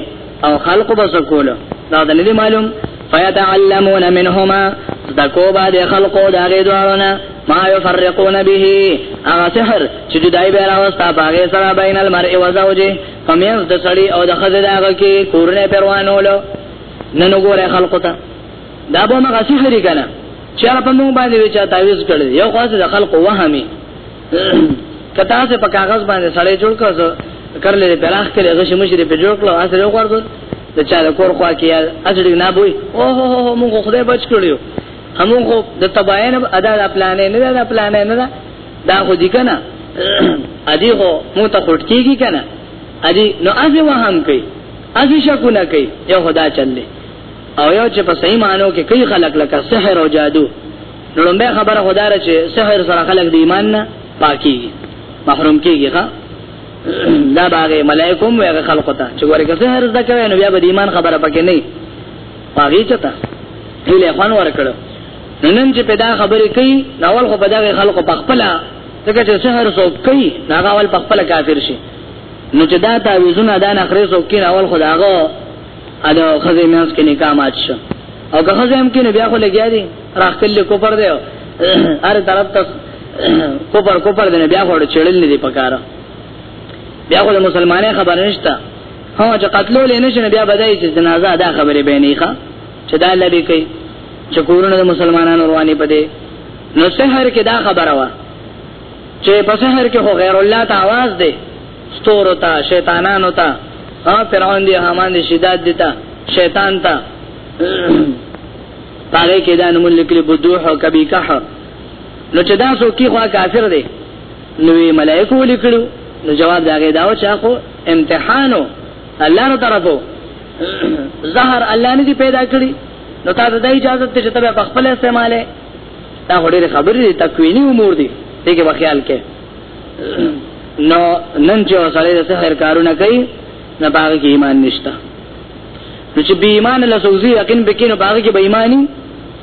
او خلق بس کولو دا د لري معلوم فيتعلمون منهما دکو با د خلقو دا غي دوارونه ما يفرقون به هغه سحر چې جدای به راوستا باغې سره بین المرء و زوجه فمن د سړی او د خزه داغه کې کورنه پروانولو نن وګوره خلقو ته دا به مغه سحر کنه چې په موږ باندې وچا تعویز کړی یو خاص د خلقو وهمي کتا سے په کاغذ باندې سړی جوړ کړ کرلې بلاخ کړي هغه شمشې په جوړ کړو اصل یو غوړ د چا د کور خوا کې اصل نه بوي او هو هو موږ خدای بچ کړیو همغه د تباین ادا د پلان نه ده د پلان نه ده دا خو دي کنه ادي خو مو ته خټ کیږي کنه ادي نو ازي وهم کوي ازي شکو نه کوي یو خدا چللي او یو چې په صحیح معنی کې کوي خلق لکه سحر او جادو نو لومبه خبره خدای راچې سحر سره خلق دی ایمان نه پاکي محروم کیږي ښا دا باغ ملائکوم وی خلق ته چې ورکه سحر زکه نو بیا به ایمان خبره پکې نه پاګی چتا هله خوان ورکړو نن چې پیدا خبرې کوي ناول خو پیدا خلق په خپل څنګه چې سحر سو کوي ناغاول په خپل کافر شي نو چې دا تعویذونه دا نخره سو کوي ناول خداغه اده خزې مینس کې نکامات شو او که خزې هم کې بیا خو لګیا دي راخل کوپر دی اره طرف ته کوپر کوپر دی بیا وړ چړل نه دی پکاره بیا خو مسلمانې خبر نشته هو چې قتلول نه شنه بیا بدای چې جنازه دا خبره به نه ښه چې دا لبي کوي چې کورونه مسلمانانو رواني پدې نو سحر کې دا خبره وا چې په سحر کې خو غیر الله ته आवाज دی ستورو ته شیطانانو ته ها فرعون دی حامان دی شداد دیتا شیطان ته پاره کې دا نمون لیکلی بدوح او کبی کح نو چې دا سو کې خو کافر دی نو ملائکه ولیکلو نو جواب داګه داو چې اخو امتحانو الله نو طرفو زهر الله نه دی پیدا کړی نو تاسو د اجازه ته چې تبه په خپل استعماله دا هډې خبرې تکوینی امور دي دغه په خیال کې نو نن چې وسړی د سحر کارونه کوي نه باغ کې ایمان نشته نو چې بې ایمان له سوزي یقین بکینو باغ کې بې ایمانی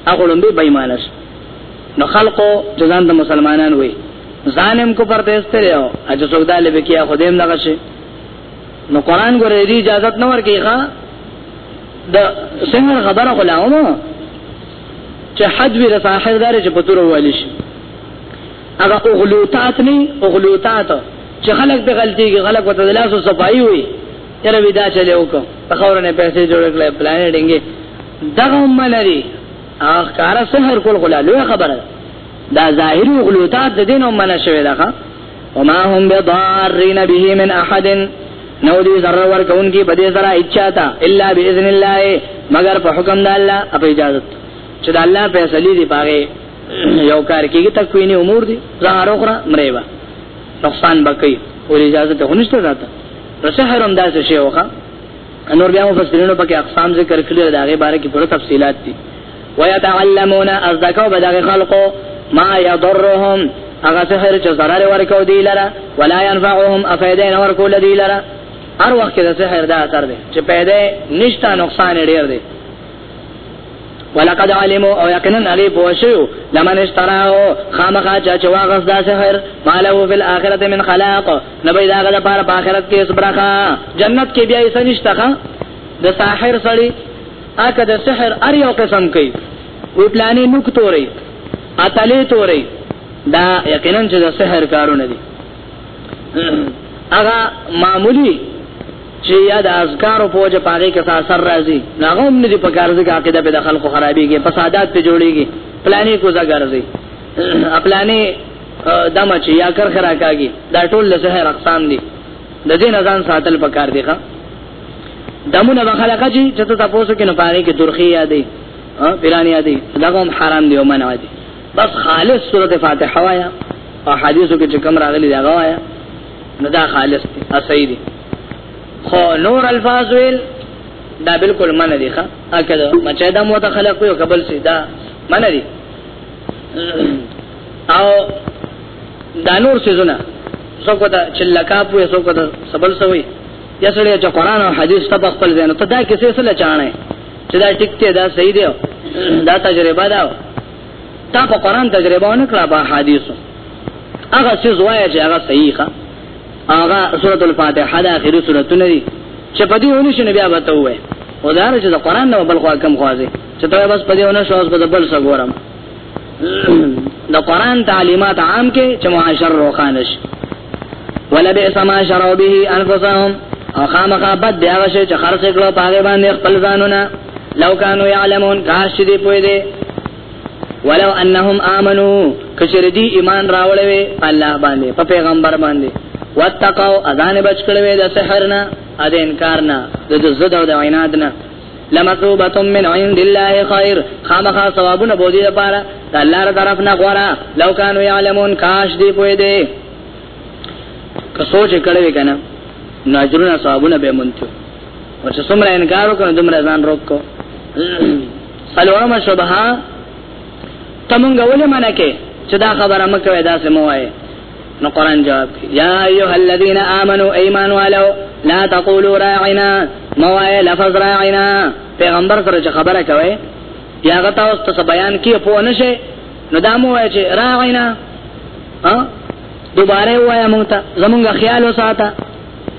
هغه لومبه بې ایمان شي نو خلقو جزان د مسلمانان وي ظالم کو پر دېسته یو اجه سودا لبه کې خدایم دغه شي نو قران ګورې دی اجازه نه ورکې ښا د څنګه خبره خلاومه چې حج وی رساحل دار چې پتور والی شي هغه اغلوتات نه اغلوتات چې خلک به غلطي کې خلک وته لاس او صفائی وي یره ودا چلے وک په خور نه پیسې جوړ کړل پلان ډنګي دغه هم لري اخ کار سحر کول غلا لوی خبره دا ظاهر غلوطات د دین هم نه شوی دغه وما هم بضارین به من احد نو دې zarar ور کون کی بده زرا اچھا تا الا باذن الله مگر په حکم د الله په اجازه چې د الله فیصله دی پاره یو کار کیږي تکوینی امور دي زهر اخرى مریبا نقصان بکې ولې اجازه ته هنشته ذاته نو سحر هم داسې شی وخه نور بیا مفسرینو پکې اقسام ذکر کړل دا غي باره کې پوره تفصيلات دي ويتعلمون ازدکو بدغه خلقو ما يضرهم هغه سحر چې zarar ورکو دی لره ولا ينفعهم افیدین ورکو لدی لره هر وخت د سحر دا اثر دی چې پیدا نشته نقصان ډیر دی ولقد علموا او یقینا هغه پوښیو لمن اشتراو خامخا چا چې واغس دا سحر مالو فی الاخرته من خلاق نبی دا غل پر اخرت کې صبرخه جنت کې بیا یې سنشتخه د ساحر سړی اګه د سحر ار یو قسم کوي او پلانې نوک توري اتلې توري دا یقینا چې د سحر کارونه دي هغه معمولی چې یا د اذکار او پوجا پاره کې اثر راځي هغه هم نه دی په کار ځکه عقیده په دخل خو خرابېږي فسادات په جوړيږي پلانې کو ځګرځي خپلانې دمه چې یا کر خرا کاږي دا ټول له زهر اقسام دي د دې نزان ساتل په کار دی ښا دمونه بخلقه چې چې تاسو کې نه پاره کې درخي یادې ها پیرانی یادې دا هم حرام دی او منع دی بس خالص سورته فاتحه وایا او حدیثو کې چې کوم راغلي دا وایا نو دا خالص دی اصحیح دی خو نور الفاظ ویل دا بالکل من دي ښا اکه مچه دا مو ته خلق یو قبل سي دا من دي او دا نور څه زونه څوک دا چې لکا په څوک دا سبل سوي یا سره چې قران او حديث ته خپل ځین ته دا کیسه سره چانه چې دا ټیک ته دا صحیح دی دا تجربه دا تا په قران تجربه ونه کړه په حدیثو هغه څه زوایا چې هغه صحیح ښه هغه سورۃ الفاتحه د اخیری سوراتونه دي چې په دې ونه شنو بیا وته وای او دا چې د قران نه بل خوا کم خوازي چې ته بس په دې ونه شوز په بل څه ګورم د قران تعلیمات عام کې چې معاشر روخانش ولا بئس ما شروا به انفسهم او خامخا بد دی هغه شی چې خرڅ کړو پاګې باندې خپل ځانونه لو کانو یعلمون کاش چې دی پوی دی ولو انهم امنو کچره دی ایمان راوړې وي الله باندې په پیغمبر باندې واتقوا اذان بچ کړو د سحرنا اذ انکارنا د زړه د عینادنا لمثوبه من عند الله خير خامخا ثوابونه بودی لپاره د الله تر طرف نه غوړه لو کانوا يعلمون کاش دی پوی دی که سوچ کړه وکنه نو اجرونه ثوابونه به مونته او چې څومره انکار وکړو دومره ځان روکو سلوړم شبها تمونګ ولې منکه چې دا خبره مکه وې دا سموایې نو قران جواب یا ایها الذین آمنو ایمان والو لا تقولوا راعنا موای لفظ راعنا پیغمبر سره خبره کوي یا غتا اوس ته بیان کی په نشه نو دا مو وای چې راعنا ها دوباره وای مونږ ته زمونږ خیال وساته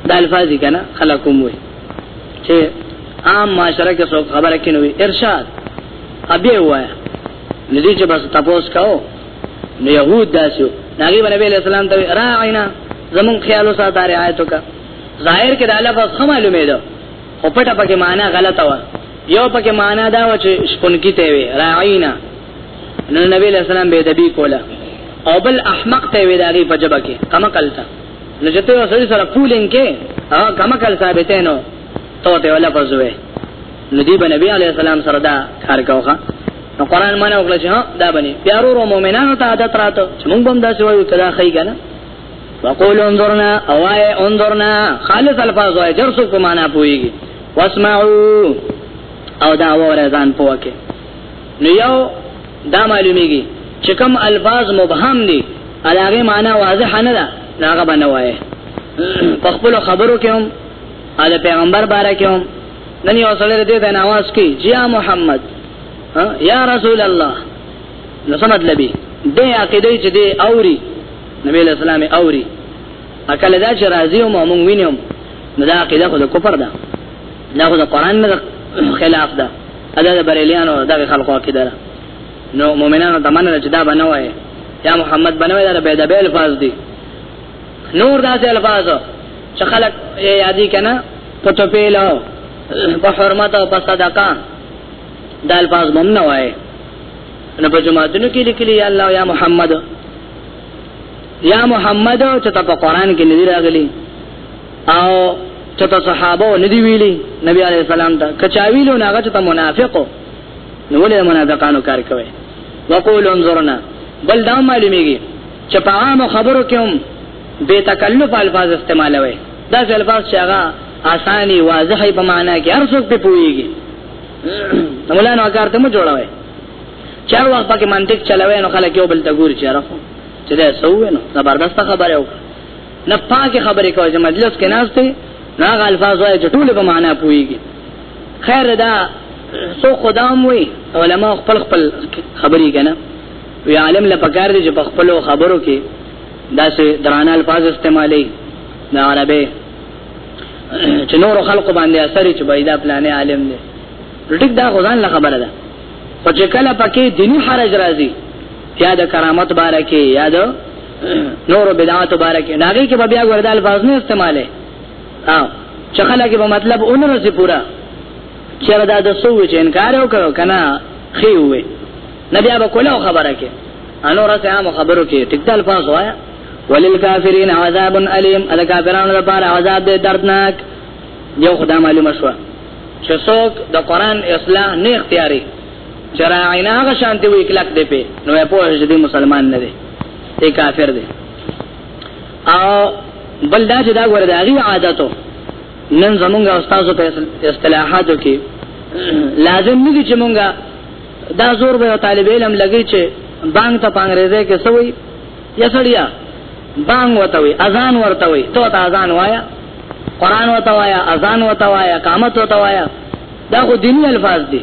د الفاظ کنا خلقوم وای چې عام معاشره کې څوک خبره کینوي ارشاد ابي وای ندی چې بس تاسو کاو نو يهود داسو نبی باندې عليه السلام ته راعینا زمون خیالو ساته رعایت وکړه ظاهر کې د لفظ خه معلومه ده خو پټه پکې معنا غلطه و یو پکې معنا دا و چې شپون کې ته وی راعینا نو نبی عليه السلام به دبی کوله او بل احمق ته وی داږي په جبه کې کما کلتا نو جته وسړي سره پولین کې هغه کما کل ثابت نو تو ته ولا پزوي نو دی بنبي عليه السلام سره دا کار کاوه نو قران معنی وکړه چې ها دا بني پیارو رو مؤمنانو ته عادت راته چې موږ هم داسې وایو کدا خی کنه وقول انظرنا اوای انظرنا خالص الفاظ وای جرسو کو معنا پويږي واسمعوا او دا وره ځان پوکه نو یو دا معلومیږي چې کوم الفاظ مبهم دي علاوه معنا واضح نه ده ناغه بنوای په خپل خبرو کې هم دا پیغمبر باره کې هم نن یو سره دې د نواز کې جیا محمد یا رسول الله نو څه مطلب دی عقیده چې دی اوري نبی له سلام اوري اکل دا چې راضی او مؤمن وینم نو دا عقیده خو د کفر ده دا خو د قران نه خلاف ده ادا د بریلیانو د خلقو عقیده ده نو مؤمنانو تمنه چې دا بنوي یا محمد بنوي دا به د بیل الفاظ دي نور داسې الفاظ چې خلک یادی کنه په تو پیلو په حرمت او په صدقه دا الفاظ مم نه وای نو په جماعتونو کې لیکلي یا الله یا محمد یا محمد چې ته په قران کې ندی راغلی او چې ته صحابه ندی ویلي نبی عليه السلام ته کچاویلو نه هغه ته منافقو نو ولې منافقانو کار کوي وقول انظرنا بل دا معلومیږي چې په عام خبرو کې هم بے تکلف الفاظ استعمالوي دا سه الفاظ چې هغه اساني واضحه په معنا کې هر څوک په پويږي مولانا کار ته مو جوړوي چار وخت پکې منطق چلوي نو خلک یو بل ته ګوري چې راخو چې دا سوې نو زبردست خبره وکړه نه پاکه خبره کوي چې مجلس کې ناشته نه غ الفاظ وایي چې ټول په معنا پويږي خیر دا سو خدام وي علما خپل خپل خبري کنه وی عالم لپاره دې چې په خپل خبرو کې داسې درانه الفاظ استعمالي دا عربه چې نور خلق باندې اثر چې بيدا پلانې عالم دی ټیک دا غوځان لا خبره ده خو چې کله پکې دیني حرج راځي یا د کرامت باره کې یا د نور بدعات باره کې ناګي کې بیا وردا الفاظ نه استعماله ها چې خلک به مطلب اونره سي پورا چې دا د سو چې انکار وکړو کنه خي وي نبي ابا کوله خبره کې انو راته عام خبرو کې ټیک د الفاظ وایا وللکافرین عذاب الیم ادا کافرانو لپاره عذاب دې دردناک یو خدای معلومه شو چې څوک د قران اصلاح نه اختیاري چراینا غ شانتی وی کلک دی په نو په هجد مسلمان نه دی ای کافر دی او بل دا چې دا ګوره دا غي عادتو نن زمونږ استادو په اصطلاحاتو کې لازم نه دي چې مونږه دا زور به طالب علم لګی چې بانګ ته پنګریزه کې سوی یا سړیا بانګ وته وي اذان ورته وي ته ته اذان وایا قران وته وایا اذان وته وایا قامت وته وایا دا خو دینی الفاظ دي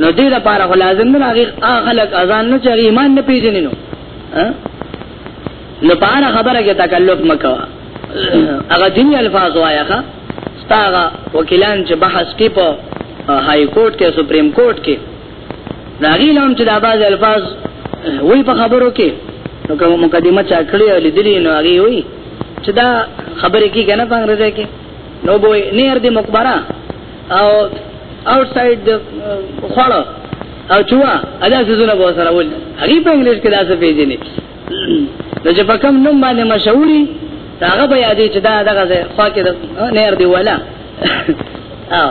نو دې لپاره خو لازم نه هغه اغلق اذان نه چې ایمان نه پیژنې نو نو پاره خبره کې تکلف مکوا هغه دینی الفاظ وایا ښا ستاغه وکیلان چې بحث کې په های کورټ کې سپریم کورټ کې دا غیلم چې دا باز الفاظ وی په خبرو کې نو کوم مقدمه چا کړی او لیدلی نو هغه وی چې دا خبرې کې کنه په انګریزي کې نو بوې نیر دی مقبره او آوټ ساید د خوړه او چوا ادا سيزونه به سره ول هغه په انګلیش کې دا څه پیژني نو چې په کوم نوم باندې مشهوري هغه به یادې چې دا دغه خوا کې نیر دی ولا او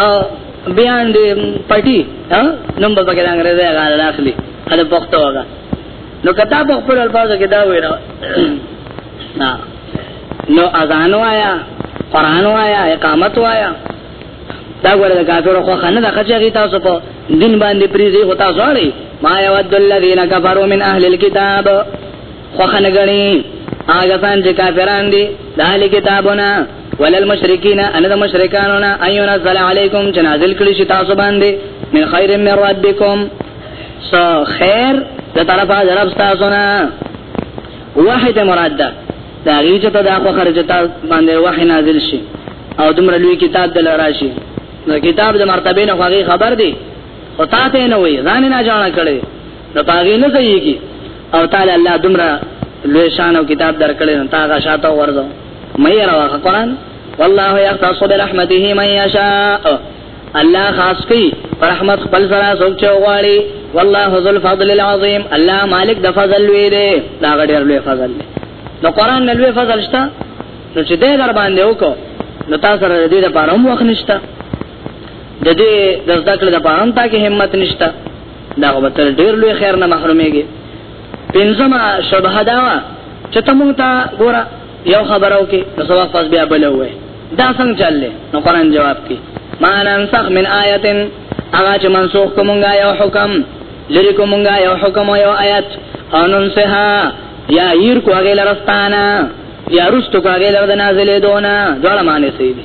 او بیان دی پټي نوم به پکې انګريزي غاړه اخلي دا پښتو هغه نو کته په خپل الفاظ کې دا ویل نو اذان وایا قران وایا اقامت وایا دا ګوره د کافرو خو خنه د خچغی تاسو په دین باندې پریزي هو تاسو اړي ما یود الذین کفروا من اهل الكتاب خوخه نګنی هغه سان چې کافران دي د اهل کتابونه ولل مشرکین ان د مشرکانونه ایون صلی علیکم چې نازل کړي شي تاسو باندې من خیر من ربکم سو خیر د طرفه رب تاسو نه واحد مراد ده دا غي چې ته دا خو خرج تاسو باندې وحی نازل شي او دومره لوی کتاب دل راشي نو کتاب د مرتبه نه خبر دی او تا ته نه وي ځان نه جوړ کړي نو پاغي نه ځيږي او تعالی الله دمرا لوی شان او کتاب درکړي نو تاغه شاته ورځو مې راوخه قران والله يختص برحمته من يشاء الله خاص کی رحمت خپل سره څوک چوغاړي والله ذو الفضل العظیم الله مالک د فضل وی دی دا غډیر لوی فضل دی نو قران نه لوی فضل شته نو چې دې در باندې وکړو نو تاسو سره دې لپاره هم وخت نشته د دې د ذکر لپاره هم تا کې همت نشته دا به تر ډیر لوی خیر نه محرومېږي پنځمه شبهه دا وا چې ته مونږ ته ګوره یو خبرو کې نو سبا پس بیا بل وې دا څنګه چللې نو قران جواب کې ما ننسخ من آیتن هغه چې منسوخ کومه یو حکم لری کومه یو حکم او یو آیت انن سها یا ير کو هغه لرستانه یا رستو کو هغه لرد نازلې دونه ډول معنی سي دي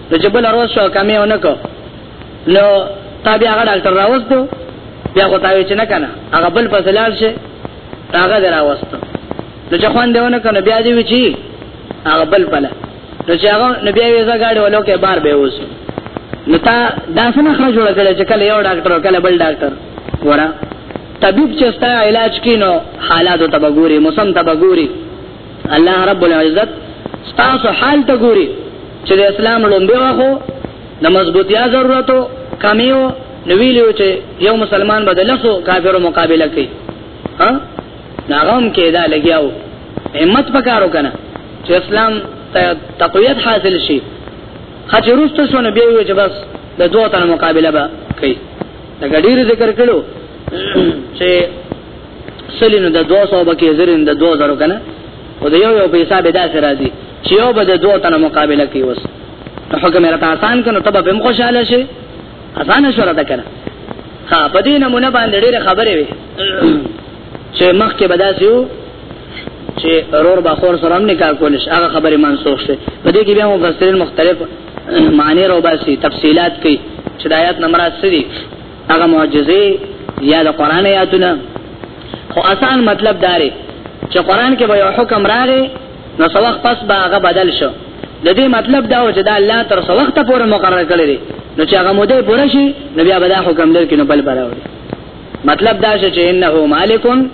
نو چې بل روز شو کمې ونه کو نو تا بیا هغه ډاکټر راوستو بیا خو تاوی چې نه کنه هغه بل په سلال شي هغه دراوستو نو چې خوان دیونه کنه بیا دی وی چی هغه بل پله نو چې هغه نبی یې زګاډي ولو کې بار به اوس نو تا دا څنګه خرج جوړ کړل چې کله یو ډاکټر کله بل ډاکټر ورا طبيب چې ستا علاج کینو حالاتو تبګوري موسم تبګوري الله رب العزت ستاسو حال ته ګوري چې د اسلام لومبه واخو د مضبوطیا ضرورتو کمیو نو ویلو چې یو مسلمان به د لسو کافرو مقابله کوي ها ناغم کې دا لګیاو همت پکارو کنه چې اسلام تقویت حاصل شي خاطر روسته سونه بیا وی چې بس د دوه تن مقابله به کوي دا ډیر ذکر کړو چې سلینو د 200 بکې زرین د 2000 کنه او د یو یو په حساب دا سره راځي چې یو به د دوه تنه مقابله کوي وس حکم راته آسان کنه ته به هم خوشاله شي آسان شو راته کنه ها په دې نمونه باندې ډېر خبرې وي چې مخکې بداسیو چې رور باخور سره هم نکاح کولش هغه خبرې منسوخ شي په دې کې بیا مفسرین مختلف معنی رو باسي تفصيلات کوي چې د آیات نمبر 8 دي هغه معجزې یا د قران آیاتونه خو آسان مطلب داري چې قران کې به یو حکم راغی نو څو وخت پس به هغه بدل شو د دې مطلب دا و چې دا الله تر څو وخت پورې مقرر کړی دی نو چې هغه موده پوره شي نو بیا به دا حکم درکې نو بل براوړي مطلب دا چې انه مالکون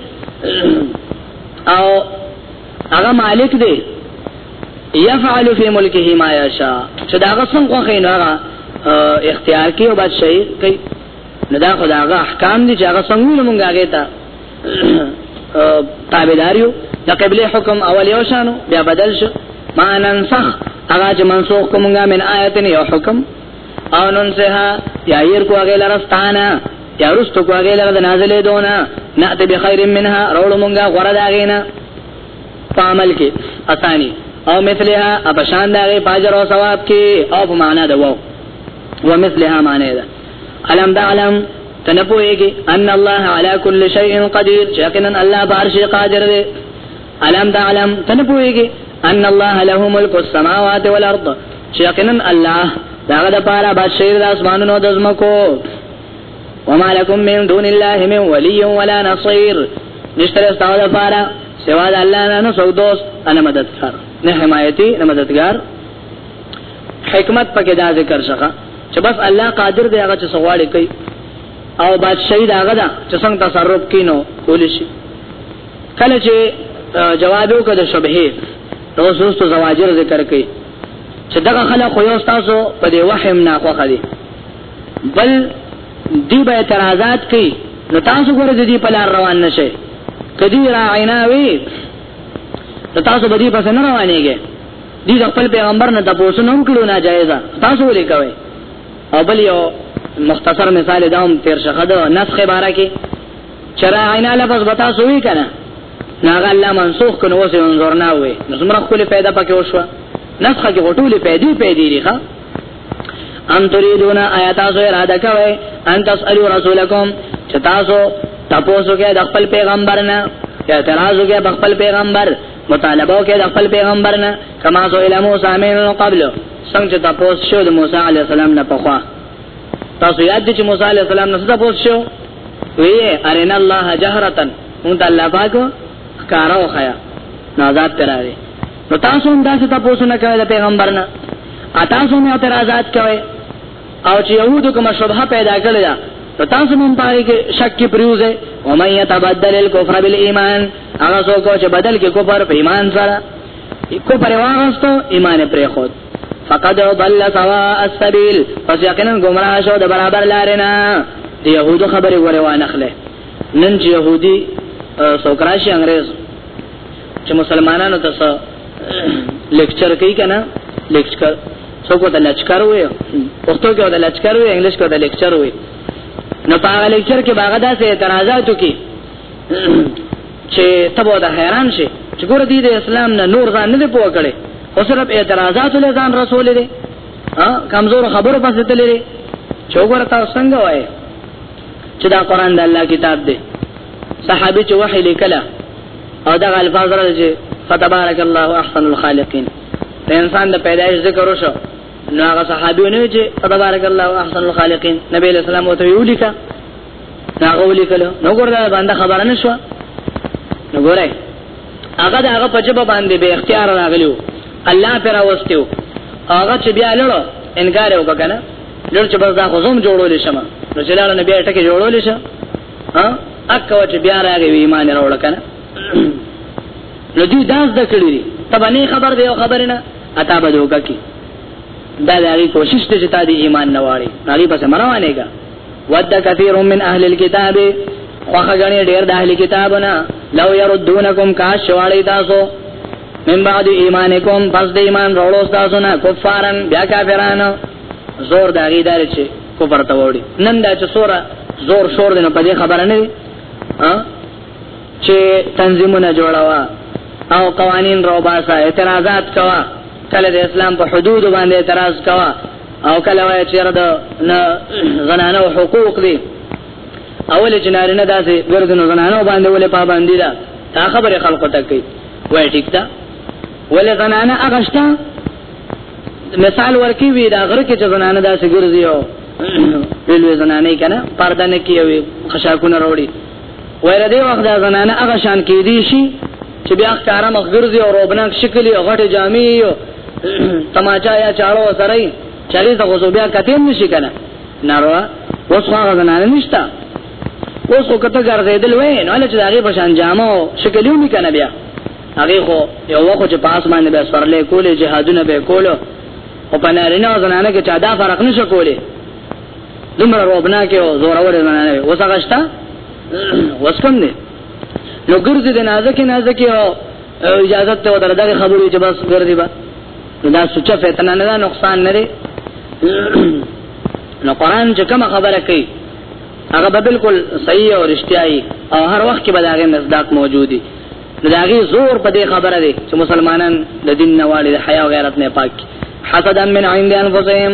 او هغه مالک دی يفعل في ملكه ما يشاء چې دا هغه څنګه خو خینو هغه اختیار کوي او بادشاہي کوي نو دا خو دا هغه احکام دي چې هغه څنګه نو مونږه هغه ته تابعداریو د قبله حکم اول یو شانو بیا بدل شو ما ننسخ هغه چې منسوخ کومګه من آیتن یو حکم او نن سها یا ير کو هغه لرستانه یا رستو کو هغه لره د نازلې دونه نعت بخیر منها رول مونږه غره داغینا فعمل کې اسانی او مثلها اپشان داغه پاجر او ثواب کې او په معنا د وو ومثلها معنی ده علم دا علم تنپوهږي ان الله على كل شيء قدير یقینا الله بارش قادر دی علم دا علم تنه پويږي ان الله له ملک السماوات والارض چې یقینا الله داغه د پاره بادشاہي د اسمانونو د زمکو وما لكم من دون الله من ولي ولا نصير نشتر استاو د پاره سوا د الله نه نو سو دوست انا مددگار نه حمایتي نه مددگار حکمت پکې دا ذکر شخه چې بس الله قادر دی هغه چې سواړي کوي او بادشاہي داغه دا چې څنګه تصرف کینو کولی شي کله چې جواب یو کده شبهه نو سوستو زواجر ذکر کړي چې دغه خلک خو یو تاسو په دې وهم نه خوخه دي بل دی به اعتراضات کوي نو تاسو ګوره د دې په لار روان نشئ کدی راعینا وی نو تاسو به دې پس نه روانېږئ دې خپل پیغمبر نه تاسو نه کړو نه جایزه تاسو ولې کوي او بل یو مختصر مثال داوم تیر شخه د نسخ بارکه چراینا لفظ بتا سوی کنه ناغه الله منسوخ کنه وسه انظر نه وي نو زمره خپل پیدا پکې وشو نسخه کې غټولې پیدا پیدا لري ښا ان تريدون آیات از اراده کوي ان تسالو رسولکم چتاسو تاسو کې د خپل پیغمبر نه اعتراض کې د خپل پیغمبر مطالبه کې د خپل پیغمبر نه کما سو اله موسی من قبل څنګه تاسو شو د موسی عليه السلام نه پخوا تاسو یاد دي چې موسی عليه السلام نه تاسو شو وی ارنا الله جهرتا مونږ الله پاک ښکارا وخیا نازات تراوی نو تاسو هم داسې تاسو نه کوي د پیغمبر نه تاسو هم اعتراضات کوي او چې يهودو کومه شبهه پیدا کړل نو تاسو هم پاره کې شک کې پریوزه او مې يتبدل الكفر بالایمان هغه څوک چې بدل کې کفر په ایمان سره کو پرواغستو ایمان پرې خود فقد ضل سواء السبيل پس یقینا گمراه شو د برابر لارینا دی يهودو خبره وره وانخله نن چې يهودي سوکراشي انګريز چې مسلمانانو ته څه لیکچر کوي کنه لیکچر څوک ته لچکر وي پښتو کې ته لچکر وي انګلیش کې ته لیکچر وي نو په هغه لیکچر کې باغدا سه اعتراضاتو کې چې تبو د حیران شي چې ګور دي د اسلام نه نور ځان نه دی پوه کړي خو صرف اعتراضات له ځان رسول دي ها کمزور خبرو پسې تللی چې وګوره تاسو څنګه وایي چې دا قران د الله کتاب دی صحابي چې وحي لیکله او دا الفاظ راځي فتبارك الله احسن الخالقين په انسان د پیدایش ذکر وشو نو هغه صحابي ونه چې فتبارك الله احسن الخالقين نبی له سلام وته ویل کا هغه ولیکل نو ګور دا باندې خبره نشو نو ګورای هغه دا هغه پچب باندې به اختیار راغلیو الله پر اوستیو هغه چې بیا لړو انکار وکړ کنه لړ چې بس دا خوزم جوړول شم نو چې لاله نبی ټکه جوړول شم ها اکه چې بیا راغی ایمان راوړ کنه نو دې داس د کړی ته باندې خبر دی او خبر نه اتا به دوکه کی دا دغه کوشش ته چې تا دې ایمان نه واړي هغه پس مروانه کا ود کثیر من اهل الكتاب خوخه غنی ډیر د اهل کتابنا لو يردونکم کاش شوالی تاسو من بعد ایمانکم پس د ایمان رولو تاسو نه کفارن بیا کافرانو زور داغی دار چې کفر ته وړي نن دا چې سوره زور شور دینه په دې خبره نه چې تنظیمونه جوړاوا او قوانین روباسا اعتراضات کوا کله د اسلام په حدود باندې اعتراض کوا او کله وای چې رد نه زنانه او حقوق دي اول چې نارینه داسې ګرځنو زنانه باندې ولې پابندي ده تا خبره خلکو ته کوي وای ټیک ده ولې زنانه اغشتا مثال ورکی وی دا غره کې چې زنانه داسې ګرځي او ویلوې زنانه کنه پرده نه کوي خشاکونه وروړي ویره دی وخت دا زنانه هغه شان کې دي شي چې بیا ښکارا مخګرځي او روبناک شکل او غټه جامې او تماچا یا چاړو سره یې چاري ته غوسو بیا کتیم نشي کنه ناروا اوس هغه زنانه نشتا اوس خو کته ګرځیدل وې نو لکه دا غي په شان جامه او شکل یو میکنه بیا هغه خو یو وخت چې پاس باندې به سرلې کولې جهادونه به کولو او په نارینه او زنانه کې چا دا فرق نشو کولې دومره روبنا کې او زور اورې باندې وسغشتا وسکم دې نو ګرځي د نازک نازک او اجازه ته ودر دغه خبرې چې بس ګرځي با دا سوچا فتنه نه نقصان نه لري نو قران چې کوم خبره کوي هغه به بالکل صحیح او رښتیاي او هر وخت کې به داغه مصداق موجودي داغه زور په دې خبره دي چې مسلمانان د دین نه واړي د حیا او غیرت نه پاک حسدا من عند انفسهم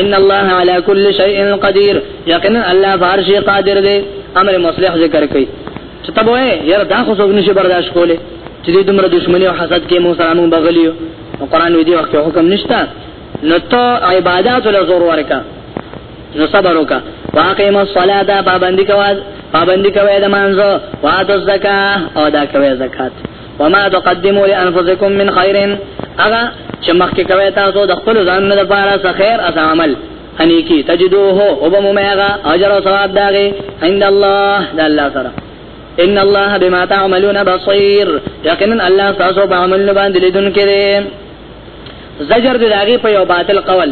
ان الله على كل شيء قدير یقینا الله فارش قادر دی امر مصلح ذکر کوي چې تبوه یره دا خو څوک نشي برداشت کوله چې دې دومره دښمنی او حسد کې مو سلامون بغلیو او قران وی دی وخت حکم نشته نو ته عبادت له زور ورکا نو صبر وکا واقیم الصلاه دا پابندی کوي پابندی کوي د مانزو واتو زکات او دا کوي زکات وما تقدموا لانفسكم من خير اغا چې مخکې کوي تاسو د خپل ځان نه لپاره څه خیر اس عمل اني کی تجدوه او به ممغه اجر او ثواب داغي عند الله د الله سره ان الله بما تعملون بصير یقینا الله تاسو په عمل باندې لیدون کړي زجر د داغي په یو باطل قول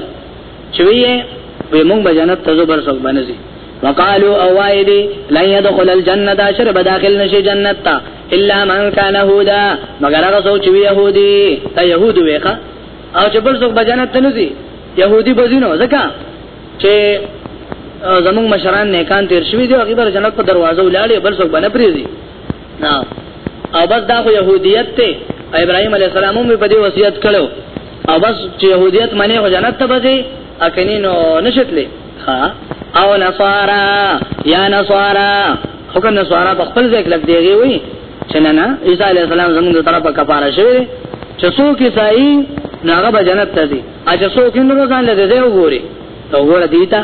چوي به مونږ به جنت ته زبر څوک باندې وقالو او وای دی لن يدخل الجنه دا شر به داخل نشي جنت ته الا من كان هودا مگر هغه څوک چې يهودي ته يهود وېخه او چې بل څوک به جنت ته نزي يهودي بزینو ځکه چې زموږ مشران نیکان تیر شوی دی هغه بر جنت په دروازه ولاړې بل څوک باندې پریزي نا او بس دا خو يهوديت ته ابراهيم عليه السلام هم په دې وصیت کړو او بس چې يهوديت منه هو جنت ته بځي اکني نو نشتلې او نصارا یا نصارا حکم نصارا په خپل ځای کې لګ دیږي وي چې نه نه عیسی علی السلام زموږ له طرفه کفاره شوی دی چې څوک یې صحیح نه هغه به جنت ته ځي ا چې څوک یې نور ځان له دې وګوري ته وګوره دی ته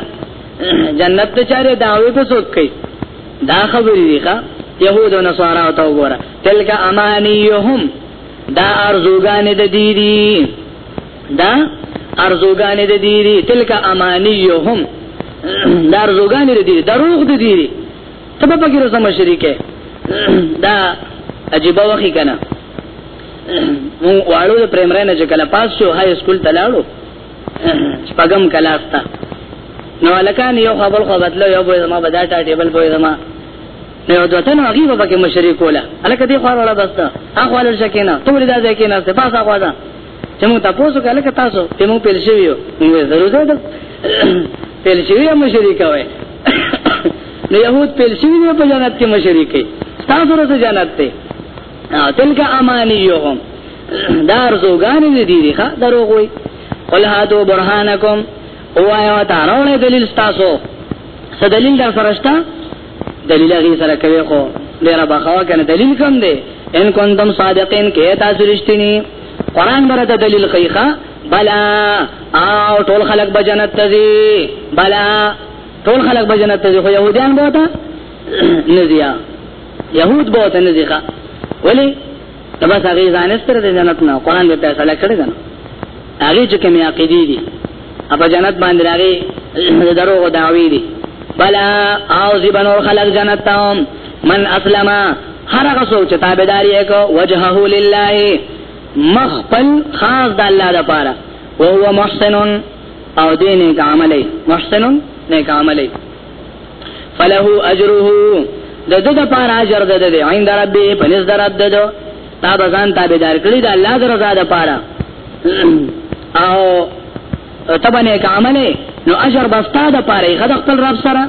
جنت ته چاره داوي په څوک کوي دا خبرې دي ښا يهود او نصارا ته وګوره تلک امانيهم دا ارزوګان د دې دي دا ارزوګانې د دې دي تلک امانيهم دا ارزوګانې د دې دروغ د دې دي ته په کې رسم شریکه دا عجیب وخی کنه مو واړو د پرایمری نه چې کله پاس شو های سکول ته لاړو شپږم کلاس ته نو الکان یو خبر خو بدلو یو به ما بدا ټا ټیبل بوې ما نو دوتن هغه به پکې مشري کوله الکه دې خور ولا بس دا هغه ولر شکینا ټول دا ځای کې نه څه پاسه غوا دا چې موږ تاسو کله که تاسو ته موږ پیل شوی یو نو ضرور ده پیل شوی یو مشري کوي نو يهود پیل شوی یو په جنت کې مشري کوي تاسو سره جنت ته تلک امانیهم دار زوګان دي دي ښا دروغ وي قل هاتو برهانکم او آیا تعالی دلیل تاسو څه دلیل در فرشتہ دلیل هغه سره کوي خو ډیر بخوا کنه دلیل کم دی ان کنتم صادقین کې تاسو رښتینی قران بره د دلیل خیخه بلا او ټول خلق به جنت ته ځي بلا ټول خلق به جنت ته ځي خو يهوديان به تا نزيا يهود به تا نزيخه ولی نو بس هغه ځان ستر د جنت نه قران به فیصله کړی ده هغه چې کومه عقیده دي اپا جنت باندې راغی درو او داوی دي بلا او ذی بنور خلق جنت تام من اسلم هر هغه څوک چې تابعداري وکړ وجهه لله مخ پل خاص د الله لپاره او هو محسن او دین عملی محسن نیک عملی فله اجره د د د پار اجر د د عند ربي پنځ درد د تا بزان تابعدار کړی د الله درزا د پاره او تبنه ک عمله نو اجر بستا د پاره خد خپل رب سره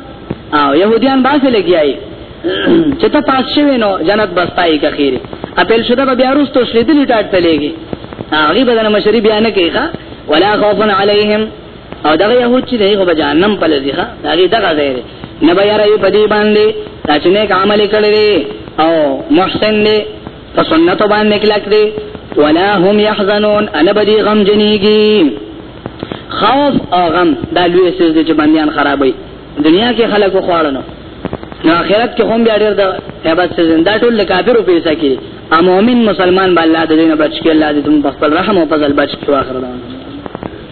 او يهوديان باسه لګیای چې ته پاس شوی نو جنت بستای که خیر اپیل شده به بیا روستو شلیدلی ټاټ تلېږي هغه بدن مشری بیان کوي ښا ولا خوف علیهم او دغه يهود چې دغه به جهنم په لذي ښه دغه دغه ځای دی نه به یاره یو پدی باندې چې نیک عمل کړی او محسن دی په سنت باندې کلک دی ولا هم يحزنون انا بدی غم جنیږي خوف او غم دا لوی سیز دی چې باندې خرابوي دنیا کې خلکو خواړنو نو آخرت کې هم بیا ډېر د هیبت څخه زنده ټول کافرو پیسې کې ا مؤمن مسلمان باندې د دین بچ کې الله دې تم په خپل رحم او فضل بچ کې واخره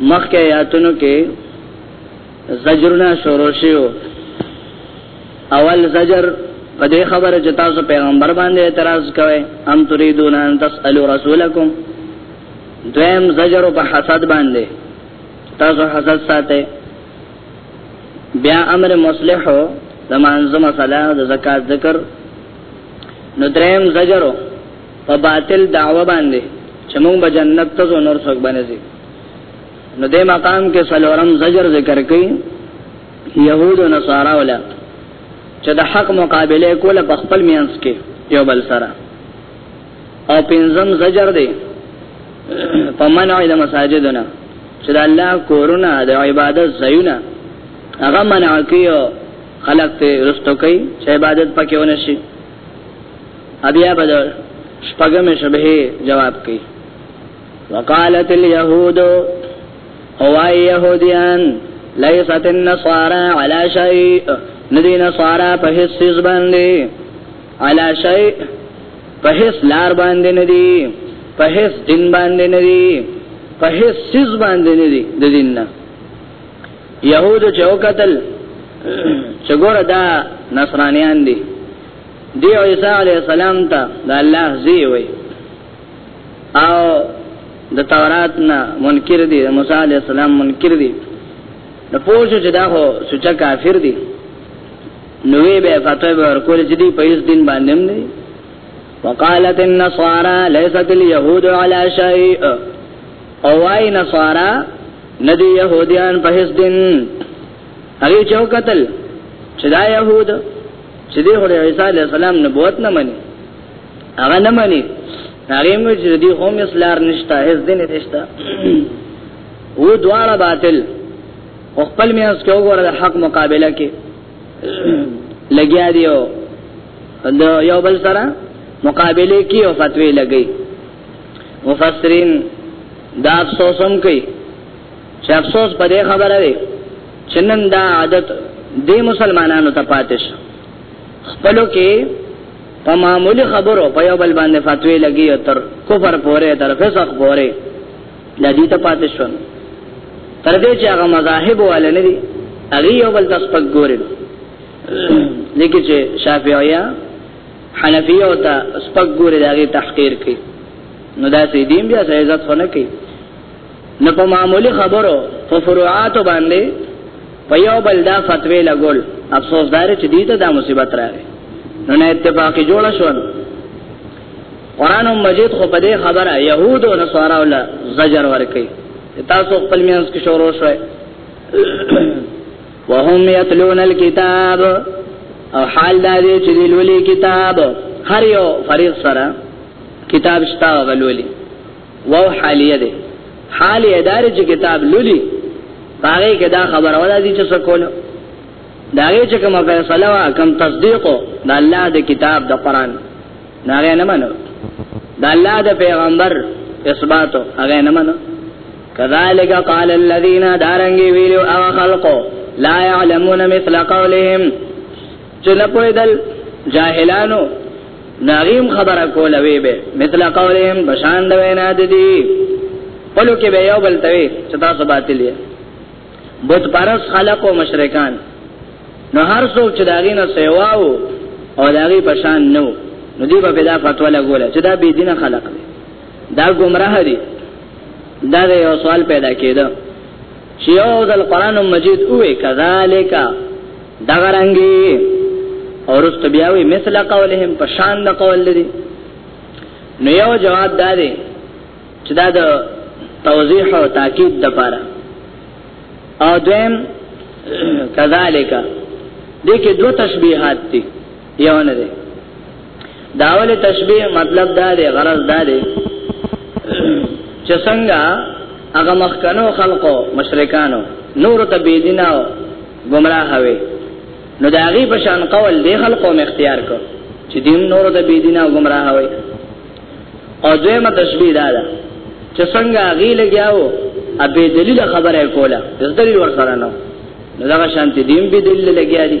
مخکې آیاتونو کې زجرونه شروع شیو اول زجر په دې خبره چې تاسو پیغمبر باندې اعتراض کوئ ام تريدون ان تسالو رسولکم دویم زجر په حسد باندې تاسو حسد ساته بیا امر مصلح د منظم صلاح د زکات ذکر نو دریم زجرو په باطل دعوه باندې چې موږ به جنت ته ځو نور څوک باندې ځي نو دې مقام کې سلورم زجر ذکر کړي يهود او نصارا ولا چې د حق مقابله کوله په خپل میانس کې یو بل سره او پنځم زجر دی په منع د مساجدونو چې د الله کورونه د عبادت ځایونه هغه منع کوي خلک ته رستو کوي چې عبادت پکې ونشي ابیا بدر شپګم شبه جواب کوي وقالت اليهود هو يهوديان ليست النصارى على شيء ندي نصارى په هیڅ څه باندې على شيء په هیڅ لار باندې ندي په هیڅ دین باندې ندي په هیڅ څه باندې ندي د دین نه يهودو چې وکتل چې ګوره دا نصرانيان دي دی عیسی علی السلام ته د الله زی وي او د تورات نه منکر دي موسی علی السلام منکر دي د پوه چې دا هو سچ کافر دي نوې به فتوی به ورکول چې دی په یوه دین باندې نه وقالت النصارى ليست اليهود على شيء او واي نصارى ندی يهوديان په هیڅ دین هغه چاو قتل چې دا يهود چې دی هره عیسی علی السلام نبوت نه مني هغه نه مني هغه مو چې دی قوم اسلام نشته هیڅ دین نشته و دواړه باطل خپل میاس کې وګوره د حق مقابله کې لګیا دیو د یو بل سره مقابله کې او فتوی لګی مفسرین دا افسوس هم کوي چې افسوس په دې خبره دی چې نن دا عادت د مسلمانانو ته پاتې شو خپلو کې په معمولی خبرو په یو بل باندې فتوی لګي او تر کفر پورې تر فسق پورې لدی ته پاتې شو تر دې چې هغه مذاهب والے نه دي هغه یو بل تاسو پک ګوري لیکي چې شافعیه حنفیو ته سپک ګوري دغه تحقیر کوي نو دا سې دین بیا سې عزت خو نه کوي نه په معمولی خبرو په فروعات باندې په یو بل دا فتوی لګول افسوس دار چې دې ته دا مصیبت راغی نو نه اتفاقی جوړ شو قران مجید خو په دې خبره يهود او نصارا ولا زجر ورکي تاسو خپل میانس کې شروع شوه وهم یتلون الكتاب او حال دا دی چې دی لولي کتاب هر یو فريق سره کتاب شتا غلولي وو حالیه دی حال ادارې چې کتاب لولي باغې کې دا خبره ودا دي چې څه کول دا یې چې کوم فیصله وا کوم تصدیق د الله د کتاب د قران نه نه منو د الله د پیغمبر اثبات هغه نه منو كذلك قال الذين دارنګي ویلو او خلقو لا يعلمون مثل قولهم چې نه پوهېدل جاهلانو ناغیم خبره کوله وی به مثل قولهم بشان د وینا د دي پلو کې به یو بل توي چې تاسو باطل یې بت پرس خلق او مشرکان نو هر څوک چې داغینه سیواو او داغي بشان نو نو دی به دا فتوا لګوله چې دا بی دینه خلق دی دا گمراه دي دا د یو سوال پیدا کېده چې یو ځل قران مجید وې کذالک دا غرانګي اورست بیا وی مثل قولهم په شان د قول لري نو یو جواب دا دی چې دا د توضیح او تاکید د پاره او دویم کذالک دې کې دوه تشبیهات دي یو نه دی داول تشبیه مطلب دا دی غرض دا دی چې څنګه هغه مخکنو خلقو مشرکانو نور ته بی دین او گمراه وي نو دا غي په شان قول دی خلقو م اختیار کو چې دین نور ته بی دین او گمراه وي او دویمه تشبیه دا ده چې څنګه غي لګیاو ابي دلیل خبره کوله د دلیل ور سره نو نو دا شانتی دیم به دلیل لګیا دي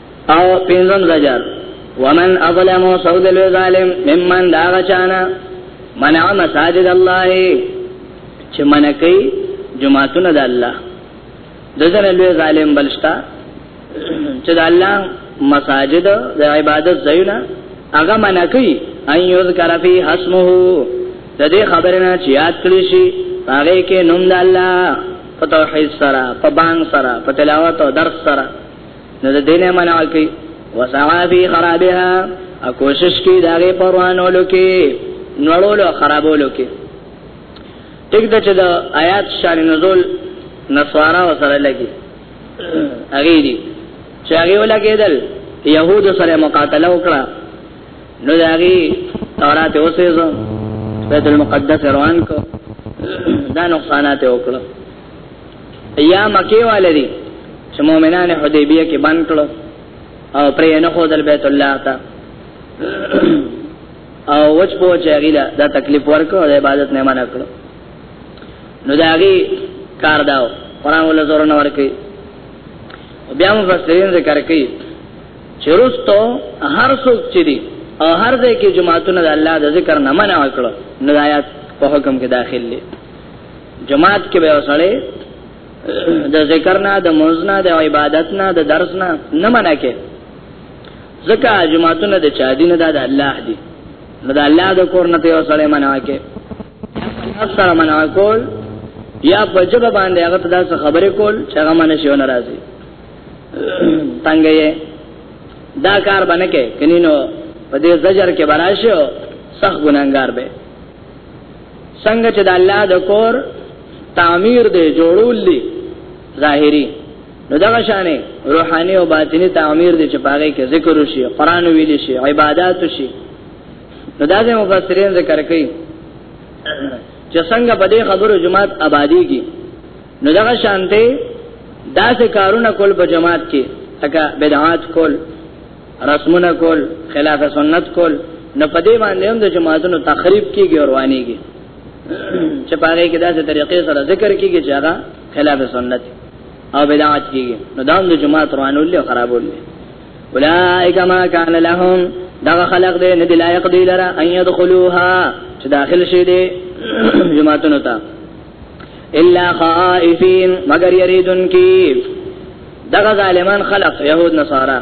او پینزم زجر ومن اظلمو سود لوی ظالم ممن داغ چانا منع مساجد الله چې منکی جماعتون د الله دزن لوی ظالم بلشتا چې د الله مساجد د عبادت زینا هغه منکی ان یذکر فی اسمه د دې خبرنا چې یاد کړی شي هغه کې نوم د الله په توحید سره په بان سره په تلاوت او درس سره نو د دینه منع کی وسعا فی خرابها او کوشش کی داغه پروانولو کې نړولو خرابولو کې ټیک د چې د آیات شان نزول نصارا وسره لګي هغه دي چې هغه ولګېدل يهود سره مقاتله وکړه نو داغي تورات اوسېزو بیت المقدس روان کو دا نقصانات وکړه یا مکی والدی چې مؤمنان حدیبیه کې بند کړو او پرې نه خو دل بیت الله تا او وچ په چاغیلا دا تکلیف ورکو د عبادت نه منع کړو نو دا غي کار داو قران ول زور نه ورکی بیا مفسرین ذکر کوي چې رستو هر څوک چې دی او هر ځای کې جماعتونه د الله د ذکر نه منع کړو نو آیات په حکم کې داخل دي جماعت کې به وسړې د ذکر نه د موز نه د عبادت نه د درس نه نه منع کې ځکه جماعتونه د چا دین ده د الله دی نو د الله د کور نه ته وسړې منع کې اکثر منع کول یا بجب باندې هغه ته داسې خبرې کول چې هغه منع شي ناراضي تنګې دا کار باندې کې کینو په دې زجر کې براشو سخت ګناګار به څنګه چې د الله د کور تعمیر دی جوړول دی ظاهری نو دغه شانې روحاني او باطینی تعمیر دی چې پاره کې ذکر وشي قران ویل شي عبادت وشي نو دا د مفسرین ذکر کوي چې څنګه په دې خبرو جماعت آبادیږي نو دغه شانته دا څه کارونه کول په جماعت کې تکه بدعات کول رسمونه کول خلاف سنت کول نو په دې باندې هم د جماعتونو تخریب کیږي او روانيږي چې په هغه کې داسې طریقې سره ذکر کیږي چې هغه خلاف سنت او بدعت کیږي نو دا هم د جماعت روانول او خرابول اولائک ما کان لهم دا خلق دې نه دی لایق دی لره ان يدخلوها چې داخل شي دې جماعتونو ته الا خائفين مگر يريدون کی دغه ظالمان خلق يهود نصارا